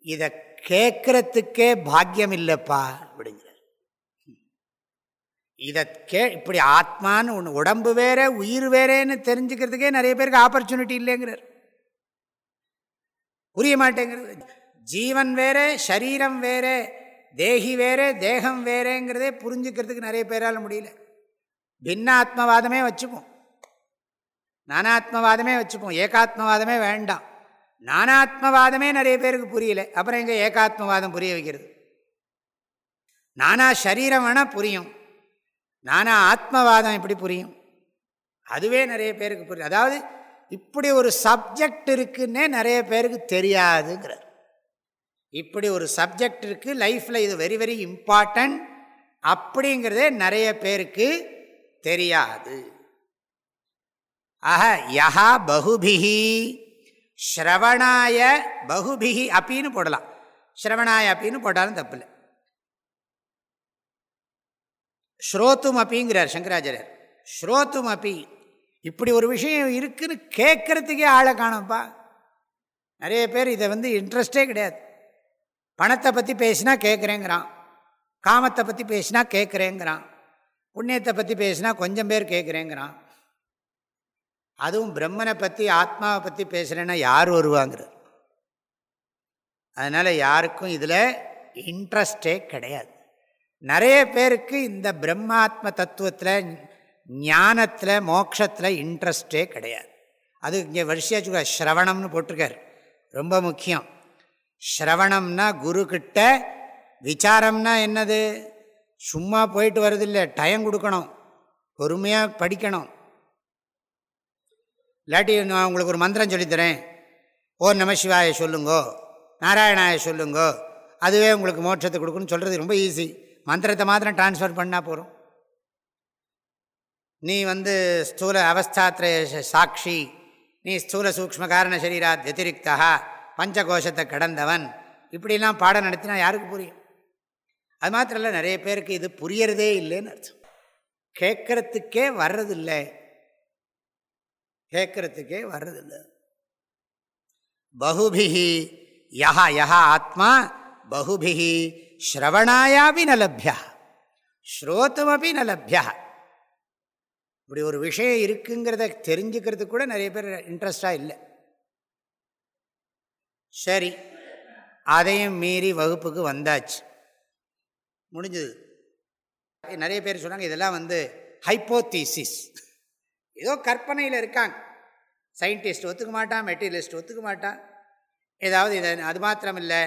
இதை கேட்கறதுக்கே பாக்கியம் இல்லைப்பா. இதை கே இப்படி ஆத்மான்னு ஒன்று உடம்பு வேற உயிர் வேறேன்னு தெரிஞ்சுக்கிறதுக்கே நிறைய பேருக்கு ஆப்பர்ச்சுனிட்டி இல்லைங்கிறார். புரிய மாட்டேங்கிறது. ஜீவன் வேற சரீரம் வேற தேகி வேற தேகம் வேறேங்கிறதே புரிஞ்சுக்கிறதுக்கு நிறைய பேரால் முடியல. பின்னாத்மவாதமே வச்சுப்போம். நானாத்மவாதமே வச்சுப்போம். ஏகாத்மவாதமே வேண்டாம். நானாத்மவாதமே நிறைய பேருக்கு புரியல. அப்புறம் எங்கே ஏகாத்மவாதம் புரிய வைக்கிறது? நானா சரீரம் வேணால் புரியும். நானா ஆத்மவாதம் எப்படி புரியும்? அதுவே நிறைய பேருக்கு புரியும். அதாவது இப்படி ஒரு சப்ஜெக்ட் இருக்குன்னே நிறைய பேருக்கு தெரியாதுங்கிறார். இப்படி ஒரு சப்ஜெக்ட் இருக்குது லைஃப்பில் இது வெரி வெரி இம்பார்ட்டன்ட் அப்படிங்கிறதே நிறைய பேருக்கு தெரியாது. ஆஹ யஹா பகுபிஹி ஸ்ரவணாய பகுபிஹி அப்படின்னு போடலாம். ஸ்ரவணாய அப்படின்னு போட்டாலும் தப்பில்லை. ஸ்ரோத்தும் அப்பிங்கிறார் சங்கராச்சாரியர். ஸ்ரோத்தும் அப்பி இப்படி ஒரு விஷயம் இருக்குன்னு கேட்கறதுக்கே ஆளை காணும்ப்பா நிறைய பேர் இதை வந்து இன்ட்ரெஸ்டே கிடையாது. பணத்தை பற்றி பேசினா கேட்குறேங்கிறான் காமத்தை பற்றி பேசினா கேட்குறேங்கிறான் புண்ணியத்தை பற்றி பேசினா கொஞ்சம் பேர் கேட்குறேங்கிறான் அதுவும் பிரம்மனை பற்றி ஆத்மாவை பற்றி பேசுகிறேன்னா யார் வருவாங்கிறார் அதனால் யாருக்கும் இதில் இன்ட்ரெஸ்டே கிடையாது. நிறைய பேருக்கு இந்த பிரம்மாத்ம தத்துவத்தில் ஞானத்தில் மோட்சத்தில் இன்ட்ரெஸ்டே கிடையாது. அது இங்கே வரிசையாக ஸ்ரவணம்னு போட்டிருக்கார். ரொம்ப முக்கியம். ஸ்ரவணம்னா குருக்கிட்ட விசாரம்னா என்னது? சும்மா போயிட்டு வரதில்லை டைம் கொடுக்கணும். பொறுமையாக படிக்கணும். இல்லாட்டி நான் உங்களுக்கு ஒரு மந்திரம் சொல்லித்தரேன். ஓ நம சிவாய சொல்லுங்கோ நாராயணாய சொல்லுங்கோ அதுவே உங்களுக்கு மோட்சத்தை கொடுக்குன்னு சொல்கிறது ரொம்ப ஈஸி மந்திரத்தை மாத்திரம் டிரான்ஸ்ஃபர் பண்ணால் போகிறோம் நீ வந்து ஸ்தூல அவஸ்தாத்திர சாட்சி நீ ஸ்தூல சூக்ம காரண சரீராத் வத்திரிக்தா பஞ்சகோஷத்தை கடந்தவன். இப்படிலாம் பாடம் நடத்தினா யாருக்கு புரியும்? அது மாத்திரம் இல்லை நிறைய பேருக்கு இது புரியறதே இல்லைன்னு அர்த்தம். கேட்கறதுக்கே வர்றதில்லை. கேட்கறதுக்கே வர்றதில்லை. பகுபிஹி யஹா யஹா ஆத்மா பகுபிஹி ஸ்ரவணாயாபி நலபியா ஸ்ரோத்தமபி நலபியா. இப்படி ஒரு விஷயம் இருக்குங்கிறத தெரிஞ்சுக்கிறதுக்கு கூட நிறைய பேர் இன்ட்ரெஸ்டாக இல்லை. சரி அதையும் மீறி வகுப்புக்கு வந்தாச்சு. முடிஞ்சது. நிறைய பேர் சொன்னாங்க இதெல்லாம் வந்து ஹைப்போதீசிஸ் ஏதோ கற்பனையில் இருக்காங்க. சயின்டிஸ்ட் ஒத்துக்க மாட்டான் மெட்டீரியலிஸ்ட் ஒத்துக்க மாட்டான். ஏதாவது இதை அது மாத்திரம் இல்லை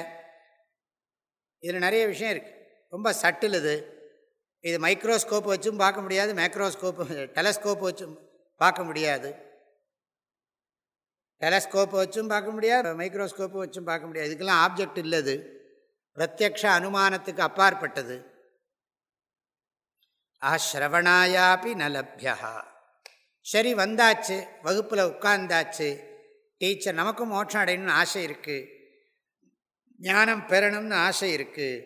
இதில் நிறைய விஷயம் இருக்குது ரொம்ப சட்டில் இது இது மைக்ரோஸ்கோப் வச்சும் பார்க்க முடியாது மேக்ரோஸ்கோப் டெலஸ்கோப் வச்சும் பார்க்க முடியாது. டெலஸ்கோப்பை வச்சும் பார்க்க முடியாது மைக்ரோஸ்கோப்பை வச்சும் பார்க்க முடியாது. இதுக்கெல்லாம் ஆப்ஜெக்ட் இல்லது. பிரத்யக்ஷ அனுமானத்துக்கு அப்பாற்பட்டது. ஆஹ் நலபியா. சரி வந்தாச்சு. வகுப்பில் உட்கார்ந்தாச்சு. டீச்சர் நமக்கும் மோட்சம் அடையணும்னு ஆசை இருக்குது ஞானம் பெறணும்னு ஆசை இருக்குது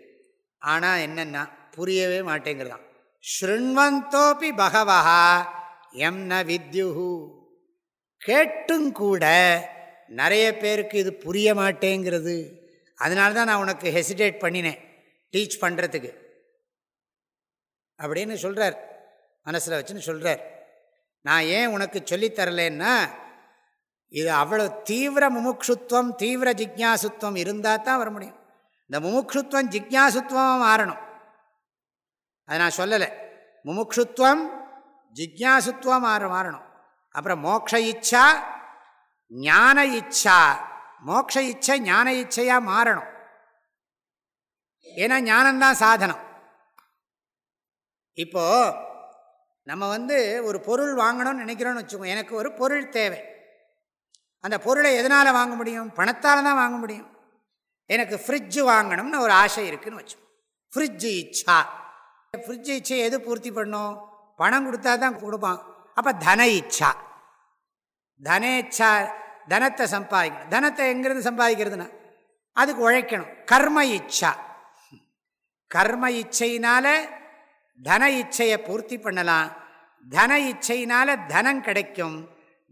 ஆனால் என்னென்னா புரியவே மாட்டேங்கிறதான். ஸ்ருண்வந்தோப்பி பகவா எம் ந வித்யுஹு. கேட்டும் கூட நிறைய பேருக்கு இது புரிய மாட்டேங்கிறது. அதனால தான் நான் உனக்கு ஹெசிடேட் பண்ணினேன் டீச் பண்ணுறதுக்கு அப்படின்னு சொல்கிறார் மனசில் வச்சுன்னு சொல்கிறார் நான் ஏன் உனக்கு சொல்லித்தரலேன்னா இது அவ்வளோ தீவிர முமுக்ஷுத்வம் தீவிர ஜிக்யாசுத்வம் இருந்தால் தான் வர முடியும். இந்த முமுக்ஷுத்வம் ஜிக்யாசுத்வம் மாறணும். அதை நான் சொல்லலை. முமுக்ஷுத்வம் ஜிக்யாசுத்வம் மாற மாறணும். அப்புறம் மோக்ஷ இச்சா ஞான இச்சா. மோக்ஷ இச்சை ஞான இச்சையாக மாறணும். ஏன்னா ஞானந்தான் சாதனம். இப்போது நம்ம வந்து ஒரு பொருள் வாங்கணும்னு நினைக்கிறோன்னு வச்சுக்கோங்க. எனக்கு ஒரு பொருள் தேவை. அந்த பொருளை எதனால் வாங்க முடியும்? பணத்தால் தான் வாங்க முடியும். எனக்கு ஃப்ரிட்ஜு வாங்கணும்னு ஒரு ஆசை இருக்குதுன்னு வச்சோம் ஃப்ரிட்ஜு இச்சா. ஃப்ரிட்ஜு இச்சை எது பூர்த்தி பண்ணும்? பணம் கொடுத்தா தான் கொடுப்பான். அப்போ தன இச்சா. தனேச்சா தனத்தை சம்பாதிக்கணும். தனத்தை எங்கிறது சம்பாதிக்கிறதுனா அதுக்கு உழைக்கணும். கர்ம இச்சா. கர்ம இச்சையினால தன இச்சையை பூர்த்தி பண்ணலாம். தன இச்சையினால தனம் கிடைக்கும்.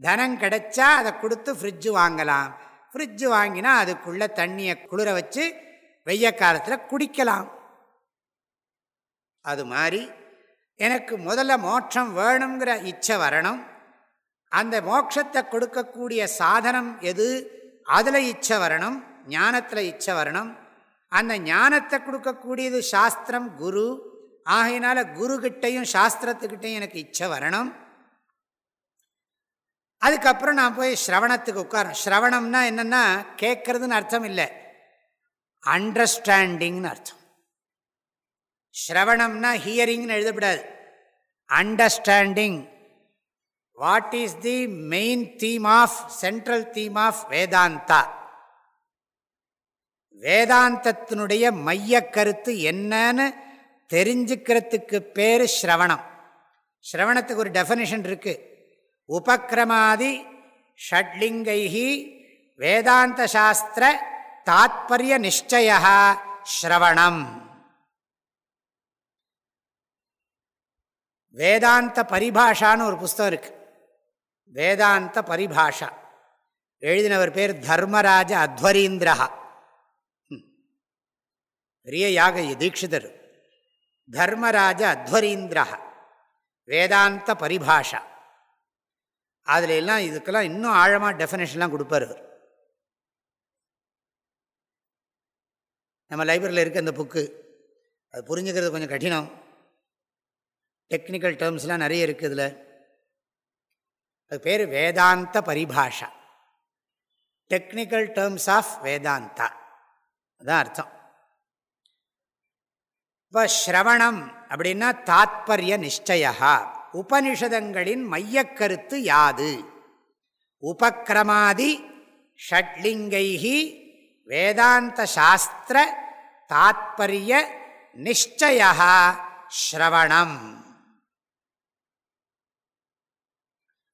தனம் கிடைச்சா அதை கொடுத்து ஃப்ரிட்ஜு வாங்கலாம். ஃப்ரிட்ஜு வாங்கினா அதுக்குள்ளே தண்ணியை குளிர வச்சு வெய்ய காலத்தில் குடிக்கலாம். அது மாதிரி எனக்கு முதல்ல மோட்சம் வேணுங்கிற இச்சை வரணும். அந்த மோட்சத்தை கொடுக்கக்கூடிய சாதனம் எது? அதில் இச்சை வரணும் ஞானத்தில் இச்சை வரணும். அந்த ஞானத்தை கொடுக்கக்கூடியது சாஸ்திரம் குரு. ஆகையினால குருக்கிட்டையும் சாஸ்திரத்துக்கிட்டையும் எனக்கு இச்சை வரணும். அதுக்கப்புறம் நான் போய் ஸ்ரவணத்துக்கு உட்காரணும் ஸ்ரவணம்னா என்னென்னா கேட்கறதுன்னு அர்த்தம் இல்லை. அண்டர்ஸ்டாண்டிங்னு அர்த்தம். ஸ்ரவணம்னா ஹியரிங்னு எழுதப்படாது. Understanding what is the main theme of central theme of Vedanta வேதாந்தத்தினுடைய மைய கருத்து என்னன்னு தெரிஞ்சுக்கிறதுக்கு பேர் ஸ்ரவணம். ஸ்ரவணத்துக்கு ஒரு டெஃபனிஷன் இருக்குது உபக்கிரமாதி ஷட்லிங்கைஹி வேதாந்த சாஸ்திர தாத்பரிய நிச்சய ஸ்ரவணம். வேதாந்த பரிபாஷான்னு ஒரு புஸ்தகம் இருக்கு. வேதாந்த பரிபாஷா. எழுதினவர் பேர் தர்மராஜ அத்வரீந்திரஹா. பெரிய யாக தீட்சிதர். தர்மராஜ அத்வரீந்திரஹா. வேதாந்த பரிபாஷா. அதில் எல்லாம் இதுக்கெல்லாம் இன்னும் ஆழமாக டெஃபினேஷன்லாம் கொடுப்பார் அவர் நம்ம லைப்ரரியில் இருக்க அந்த புக்கு அது புரிஞ்சுக்கிறது கொஞ்சம் கடினம். டெக்னிக்கல் டேர்ம்ஸ்லாம் நிறைய இருக்குது இதில். அது பேர் Vedanta Paribhasha. Technical terms of Vedanta. அதுதான் அர்த்தம். இப்போ ஸ்ரவணம் அப்படின்னா தாத்பரிய நிச்சயா உபனிஷதங்களின் மையக்கருத்து யாது? உபக்கிரமாதி ஷட்லிங்கைகி வேதாந்த சாஸ்திர தாத்பரிய நிச்சயா ஸ்ரவணம்.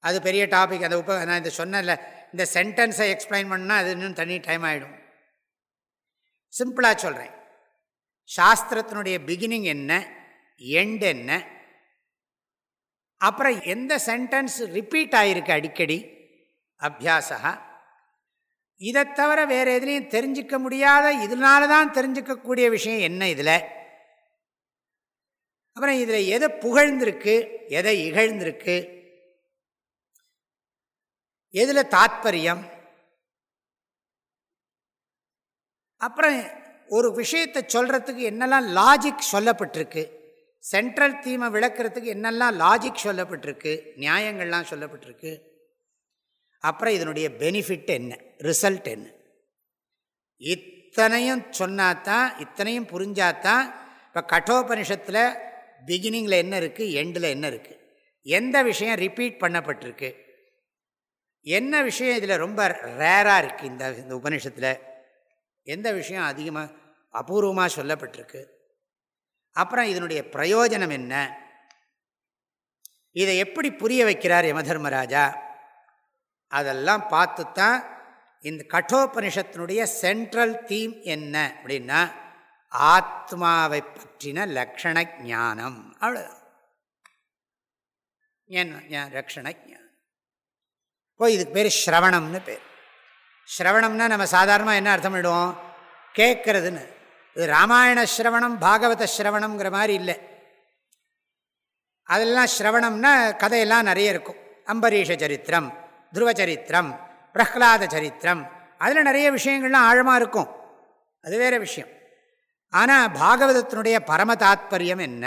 அது பெரிய டாபிக் அந்த உப நான் இந்த சொன்னல இந்த சென்டென்ஸை எக்ஸ்பிளைன் பண்ணால் அது இன்னும் தனி டைம் ஆகிடும் சிம்பிளாக சொல்கிறேன் சாஸ்திரத்தினுடைய பிகினிங் என்ன? எண்ட் என்ன? அப்புறம் எந்த சென்டென்ஸ் ரிப்பீட் ஆகிருக்கு அடிக்கடி? அபியாசா இதை தவிர வேறு எதுலேயும் தெரிஞ்சிக்க முடியாத இதனால தான் தெரிஞ்சிக்கக்கூடிய விஷயம் என்ன இதில்? அப்புறம் இதில் எதை புகழ்ந்திருக்கு எதை இகழ்ந்திருக்கு? எதில் தாத்பரியம்? அப்புறம் ஒரு விஷயத்தை சொல்கிறதுக்கு என்னெல்லாம் லாஜிக் சொல்லப்பட்டிருக்கு? சென்ட்ரல் தீமை விளக்கிறதுக்கு என்னெல்லாம் லாஜிக் சொல்லப்பட்டிருக்கு நியாயங்கள்லாம் சொல்லப்பட்டிருக்கு அப்புறம் இதனுடைய பெனிஃபிட் என்ன ரிசல்ட் என்ன? இத்தனையும் சொன்னாதான் இத்தனையும் புரிஞ்சாதான் இப்போ கட்டோபனிஷத்தில் பிகினிங்கில் என்ன இருக்குது எண்டில் என்ன இருக்குது எந்த விஷயம் ரிப்பீட் பண்ணப்பட்டிருக்கு? என்ன விஷயம் இதில் ரொம்ப ரேராக இருக்குது இந்த இந்த உபனிஷத்தில்? எந்த விஷயம் அதிகமாக அபூர்வமாக சொல்லப்பட்டிருக்கு? அப்புறம் இதனுடைய பிரயோஜனம் என்ன? இதை எப்படி புரிய வைக்கிறார் யமதர்மராஜா? அதெல்லாம் பார்த்து தான் இந்த கட்டோபனிஷத்தினுடைய சென்ட்ரல் தீம் என்ன அப்படின்னா ஆத்மாவை பற்றின லக்ஷண ஜானம் அவ்வளோதான் லக்ஷண ஜானம் இப்போ இதுக்கு பேர் ஸ்ரவணம்னு பேர். ஸ்ரவணம்னா நம்ம சாதாரணமாக என்ன அர்த்தம் பண்ணிடுவோம்? கேட்கறதுன்னு. இது ராமாயண ஸ்ரவணம் பாகவத சிரவணம்ங்கிற மாதிரி இல்லை. அதெல்லாம் சிரவணம்னா கதையெல்லாம் நிறைய இருக்கும். அம்பரீஷ சரித்திரம் துருவ சரித்திரம் பிரஹ்லாத சரித்திரம் அதில் நிறைய விஷயங்கள்லாம் ஆழமாக இருக்கும். அது வேறு விஷயம். ஆனால் பாகவதத்தினுடைய பரம தாத்பரியம் என்ன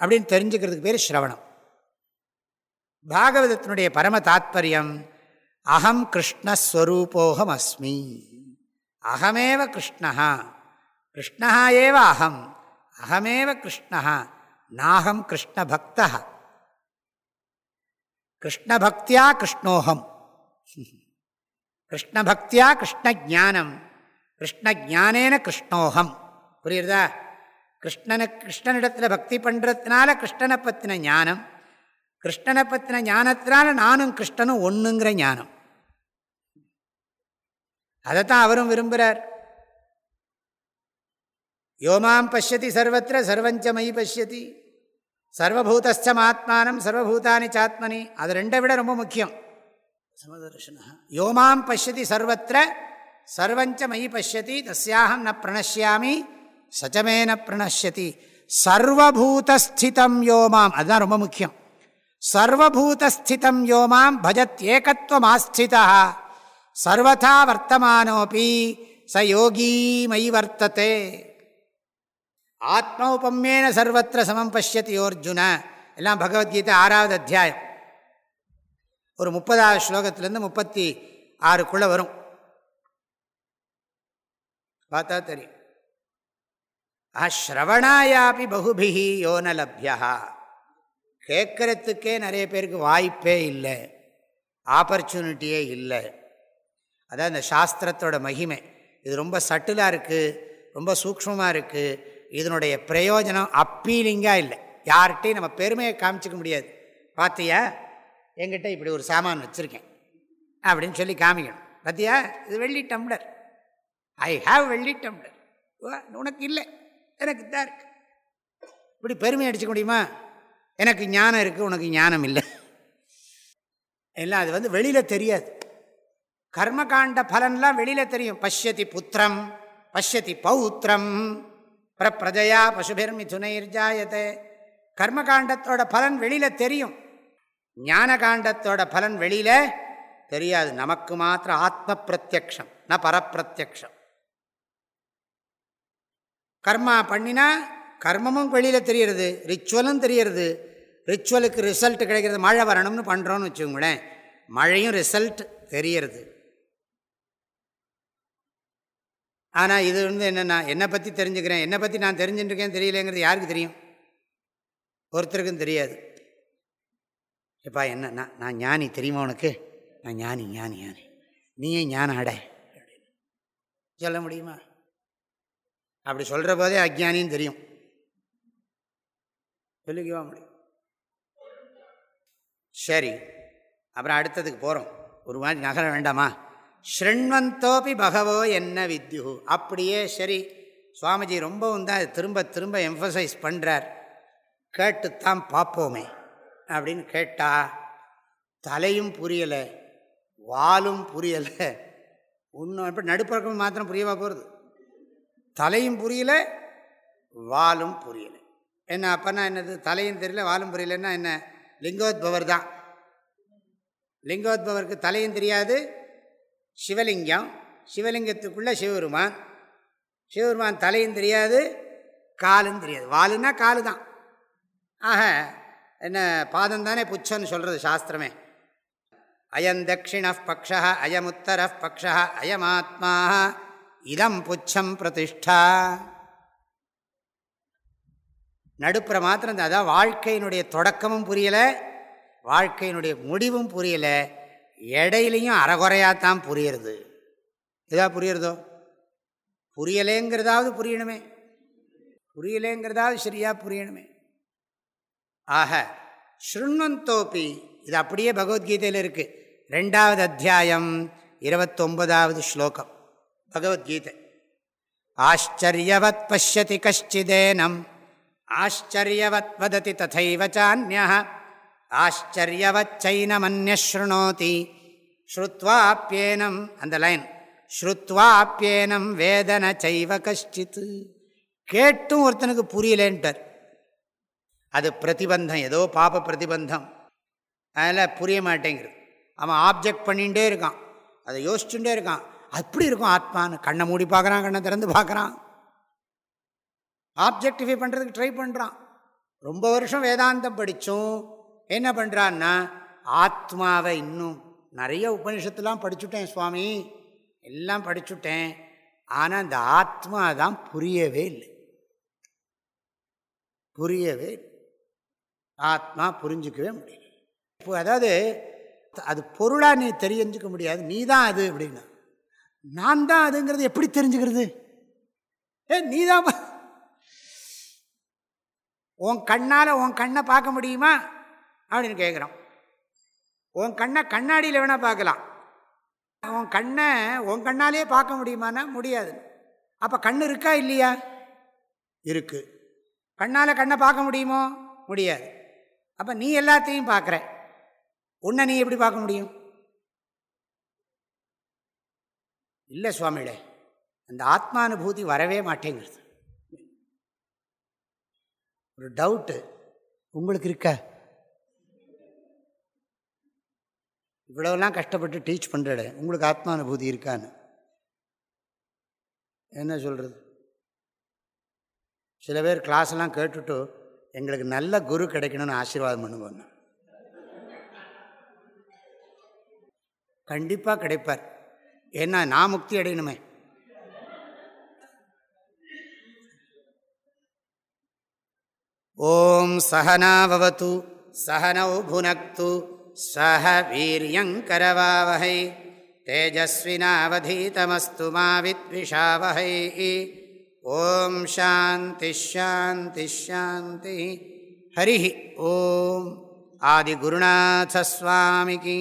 அப்படின்னு தெரிஞ்சுக்கிறதுக்கு பேர் ஸ்ரவணம். பாகவதத்தினுடைய பரம தாத்பரியம் அகம் கிருஷ்ணஸ்வரூபோகம் அஸ்மி அகமேவ கிருஷ்ணஹா. கிருஷ்ணா ஏவ அகம். அகமேவ கிருஷ்ணா. நாகம் கிருஷ்ணபக்தா. கிருஷ்ணபக்தியா கிருஷ்ணோகம். கிருஷ்ணபக்தியா கிருஷ்ண ஜானம் கிருஷ்ண ஜானேன கிருஷ்ணோகம். புரியுறதா? கிருஷ்ணனை கிருஷ்ணனிடத்தில் பக்தி பண்ணுறதுனால கிருஷ்ணனை பற்றின ஞானம். கிருஷ்ணனை பற்றின ஞானத்தினால நானும் கிருஷ்ணனும் ஒன்றுங்கிற ஞானம். அதைத்தான் அவரும் விரும்புகிறார் யோமாம் பசியதி சர்வத்திர சர்வஞ்ச மயி பசியதி சர்வபூதஸ்தம் ஆத்மானம் சர்வபூதானி சாத்மனி. அது ரெண்டை விட ரொம்ப முக்கியம். சமதர்ஷன. யோமாம் பசியதி சர்வத்திர சர்வஞ்ச மயி பசியதி தஸ்யாகம் ந பிரணசியாமி சச்சமே ந பிரணசியதி சர்வபூதஸ்திதம் யோமாம். அதுதான் ரொம்ப முக்கியம். சர்வபூதஸ்திதம் யோமாம் பஜத் ஏகத்துவமாஸ்திதா சர்வதா வர்த்தமானோபி ச யோகீ மயி வர்த்தத்தை ஆத்மௌபம்யேன சர்வத்திர சமம் பசியத்தி யோர்ஜுன. எல்லாம் பகவத்கீதை ஆறாவது அத்தியாயம். ஒரு முப்பதாவது ஸ்லோகத்திலேருந்து முப்பத்தி ஆறுக்குள்ளே வரும். பார்த்தா தெரியும். ஆ ஸ்ரவணாயாபி பகுபிஹி யோன லப்யா கேட்கறதுக்கே நிறைய பேருக்கு வாய்ப்பே இல்லை. ஆப்பர்ச்சுனிட்டியே இல்லை. அதான் இந்த சாஸ்திரத்தோட மகிமை. இது ரொம்ப சட்டிலாக இருக்குது ரொம்ப சூக்மமாக இருக்குது இதனுடைய பிரயோஜனம் அப்பீலிங்காக இல்லை. யார்கிட்டையும் நம்ம பெருமையை காமிச்சிக்க முடியாது. பார்த்தியா என்கிட்ட இப்படி ஒரு சாமான் வச்சுருக்கேன். அப்படின்னு சொல்லி காமிக்கணும். பார்த்தியா இது வெள்ளி டம்ளர். ஐ ஹாவ் வெள்ளி டம்ளர். உனக்கு இல்லை. எனக்கு தான் இருக்கு. இப்படி பெருமை அடிச்சுக்க முடியுமா? எனக்கு ஞானம் இருக்குது உனக்கு ஞானம் இல்லை. எல்லாம் அது வந்து வெளியில் தெரியாது. கர்மகாண்ட பலன்லாம் வெளியில் தெரியும். பஷ்யதி புத்திரம் பஷ்யதி பௌத்திரம். பிரஜயா பசுபிர் மிதுனைர்ஜாயத்தை கர்மகாண்டத்தோட பலன் வெளியில் தெரியும். ஞான காண்டத்தோட பலன் வெளியில் தெரியாது. நமக்கு மாத்திரம் ஆத்ம பிரத்யக்ஷம் ந பரப்பிரத்யக்ஷம். கர்மா பண்ணினா கர்மமும் வெளியில் தெரியறது ரிச்சுவலும் தெரியறது. ரிச்சுவலுக்கு ரிசல்ட் கிடைக்கிறது மழை வரணும்னு பண்ணுறோன்னு வச்சுக்கோங்களேன். மழையும் ரிசல்ட் தெரியறது. ஆனால் இது வந்து என்னென்னா என்னை பற்றி தெரிஞ்சுக்கிறேன். என்னை பற்றி நான் தெரிஞ்சுட்டுருக்கேன் தெரியலேங்கிறது யாருக்கு தெரியும்? ஒருத்தருக்கும் தெரியாது. எப்பா என்ன நான் நான் ஞானி தெரியுமா உனக்கு? நான் ஞானி ஞானி ஞானி. நீயே ஞானம் அடை. சொல்ல முடியுமா? அப்படி சொல்கிற போதே அஜானின்னு தெரியும். சொல்லிக்கவா முடியும்? சரி அப்புறம் அடுத்ததுக்கு போகிறோம் ஒரு மாதிரி நகர வேண்டாமா? ஸ்ருண்வந்தோப்பி பகவோ என்ன வித்யு? அப்படியே சரி சுவாமிஜி ரொம்பவும் தான் திரும்ப திரும்ப எம்ஃபசைஸ் பண்ணுறார் கேட்டுத்தான் பார்ப்போமே அப்படின்னு கேட்டால் தலையும் புரியலை வாலும் புரியலை. ஒன்றும் இப்போ நடுப்பறக்கம் மாத்திரம் புரியவா போகிறது தலையும் புரியலை வாலும் புரியலை. என்ன அப்போனா என்னது? தலையும் தெரியல வாலும் புரியலன்னா என்ன? லிங்கோத்பவர் தான். லிங்கோத்பவருக்கு தலையும் தெரியாது சிவலிங்கம். சிவலிங்கத்துக்குள்ளே சிவபெருமான். சிவபெருமான் தலையும் தெரியாது காலும் தெரியாது. வாலுன்னா காலு தான் ஆக என்ன பாதம் தானே புச்சன்னு சொல்கிறது சாஸ்திரமே. அயம் தட்சிண பக்ஷ அயமுத்தர பக்ஷ அயமாத்மா இதம் புச்சம் பிரதிஷ்டா. நடுப்புற மாத்திரம் அதான் வாழ்க்கையினுடைய தொடக்கமும் புரியலை வாழ்க்கையினுடைய முடிவும் புரியலை. இடையிலையும் அறகுறையாகத்தான் புரியுறது. எதா புரியுறதோ? புரியலேங்கிறதாவது புரியணுமே. புரியலேங்கிறதாவது சரியாக புரியணுமே. ஆக ஸ்ருண்வந்தோப்பி இது அப்படியே பகவத்கீதையில் இருக்குது ரெண்டாவது அத்தியாயம் இருபத்தொன்பதாவது ஸ்லோகம். பகவத்கீதை. ஆச்சரியவத் பசியதி கஷ்டிதேனம் ஆச்சரியவத் வததி ததைவச்சான்யா ஆச்சரியவச்சைனமன்யஸ்ருணோதி. ஸ்ருத்வாப்பியேனம் அந்த லைன். ஸ்ருத்வாப்பியேனம் வேதன சைவ கஷ்டித்து. கேட்டும் ஒருத்தனுக்கு புரியலேன்ட்டார். அது பிரதிபந்தம் ஏதோ பாப பிரதிபந்தம். அதில் புரிய மாட்டேங்கிறது. அவன் ஆப்ஜெக்ட் பண்ணிகிட்டே இருக்கான். அதை யோசிச்சுட்டே இருக்கான். அப்படி இருக்கும் ஆத்மான்னு. கண்ணை மூடி பார்க்குறான் கண்ணை திறந்து பார்க்குறான். ஆப்ஜெக்டிஃபை பண்ணுறதுக்கு ட்ரை பண்ணுறான் ரொம்ப வருஷம் வேதாந்தம் படித்தும். என்ன பண்ணுறான்னா ஆத்மாவை இன்னும் நிறைய உபனிஷத்துலாம் படிச்சுட்டேன் சுவாமி. எல்லாம் படிச்சுட்டேன். ஆனால் அந்த ஆத்மா தான் புரியவே இல்லை. புரியவே ஆத்மா புரிஞ்சிக்கவே முடியல. இப்போ அதாவது அது பொருளாக நீ தெரிஞ்சுக்க முடியாது. நீ தான் அது அப்படின்னா. நான் தான் அதுங்கிறது எப்படி தெரிஞ்சுக்கிறது? ஏ நீ தான் உன் கண்ணால் உன் கண்ணை பார்க்க முடியுமா? அப்படின்னு கேட்குறோம் உன் கண்ணை கண்ணாடியில் வேணால் பார்க்கலாம். உன் கண்ணை உன் கண்ணாலேயே பார்க்க முடியுமானா முடியாது. அப்போ கண் இருக்கா இல்லையா? இருக்கு. கண்ணால் கண்ணை பார்க்க முடியுமோ? முடியாது. அப்போ நீ எல்லாத்தையும் பார்க்குற. உன்னை நீ எப்படி பார்க்க முடியும்? இல்லை சுவாமிகளே அந்த ஆத்மானுபூதி வரவே மாட்டேங்கிறது. ஒரு டவுட்டு உங்களுக்கு இருக்கா? இவ்வளோலாம் கஷ்டப்பட்டு டீச் பண்ணுறட உங்களுக்கு ஆத்மானுபூதி இருக்கான்னு. என்ன சொல்கிறது சில பேர் கிளாஸ்லாம் கேட்டுட்டு எங்களுக்கு நல்ல குரு கிடைக்கணும்னு ஆசீர்வாதம் பண்ணுவோம் கண்டிப்பாக கிடைப்பார். ஏன்னா நான் முக்தி அடையணுமே. ஓம் சகனாவது சகனௌ புனக்து. சஹ வீரியங்கரவாவகை தேஜஸ்வினாவதீதமஸ்து மாவித்விஷாவகை ஓம் சாந்தி ஷாந்தி ஷாந்தி ஹரி ஓம் ஆதிகுருநாசஸ்வாமிகி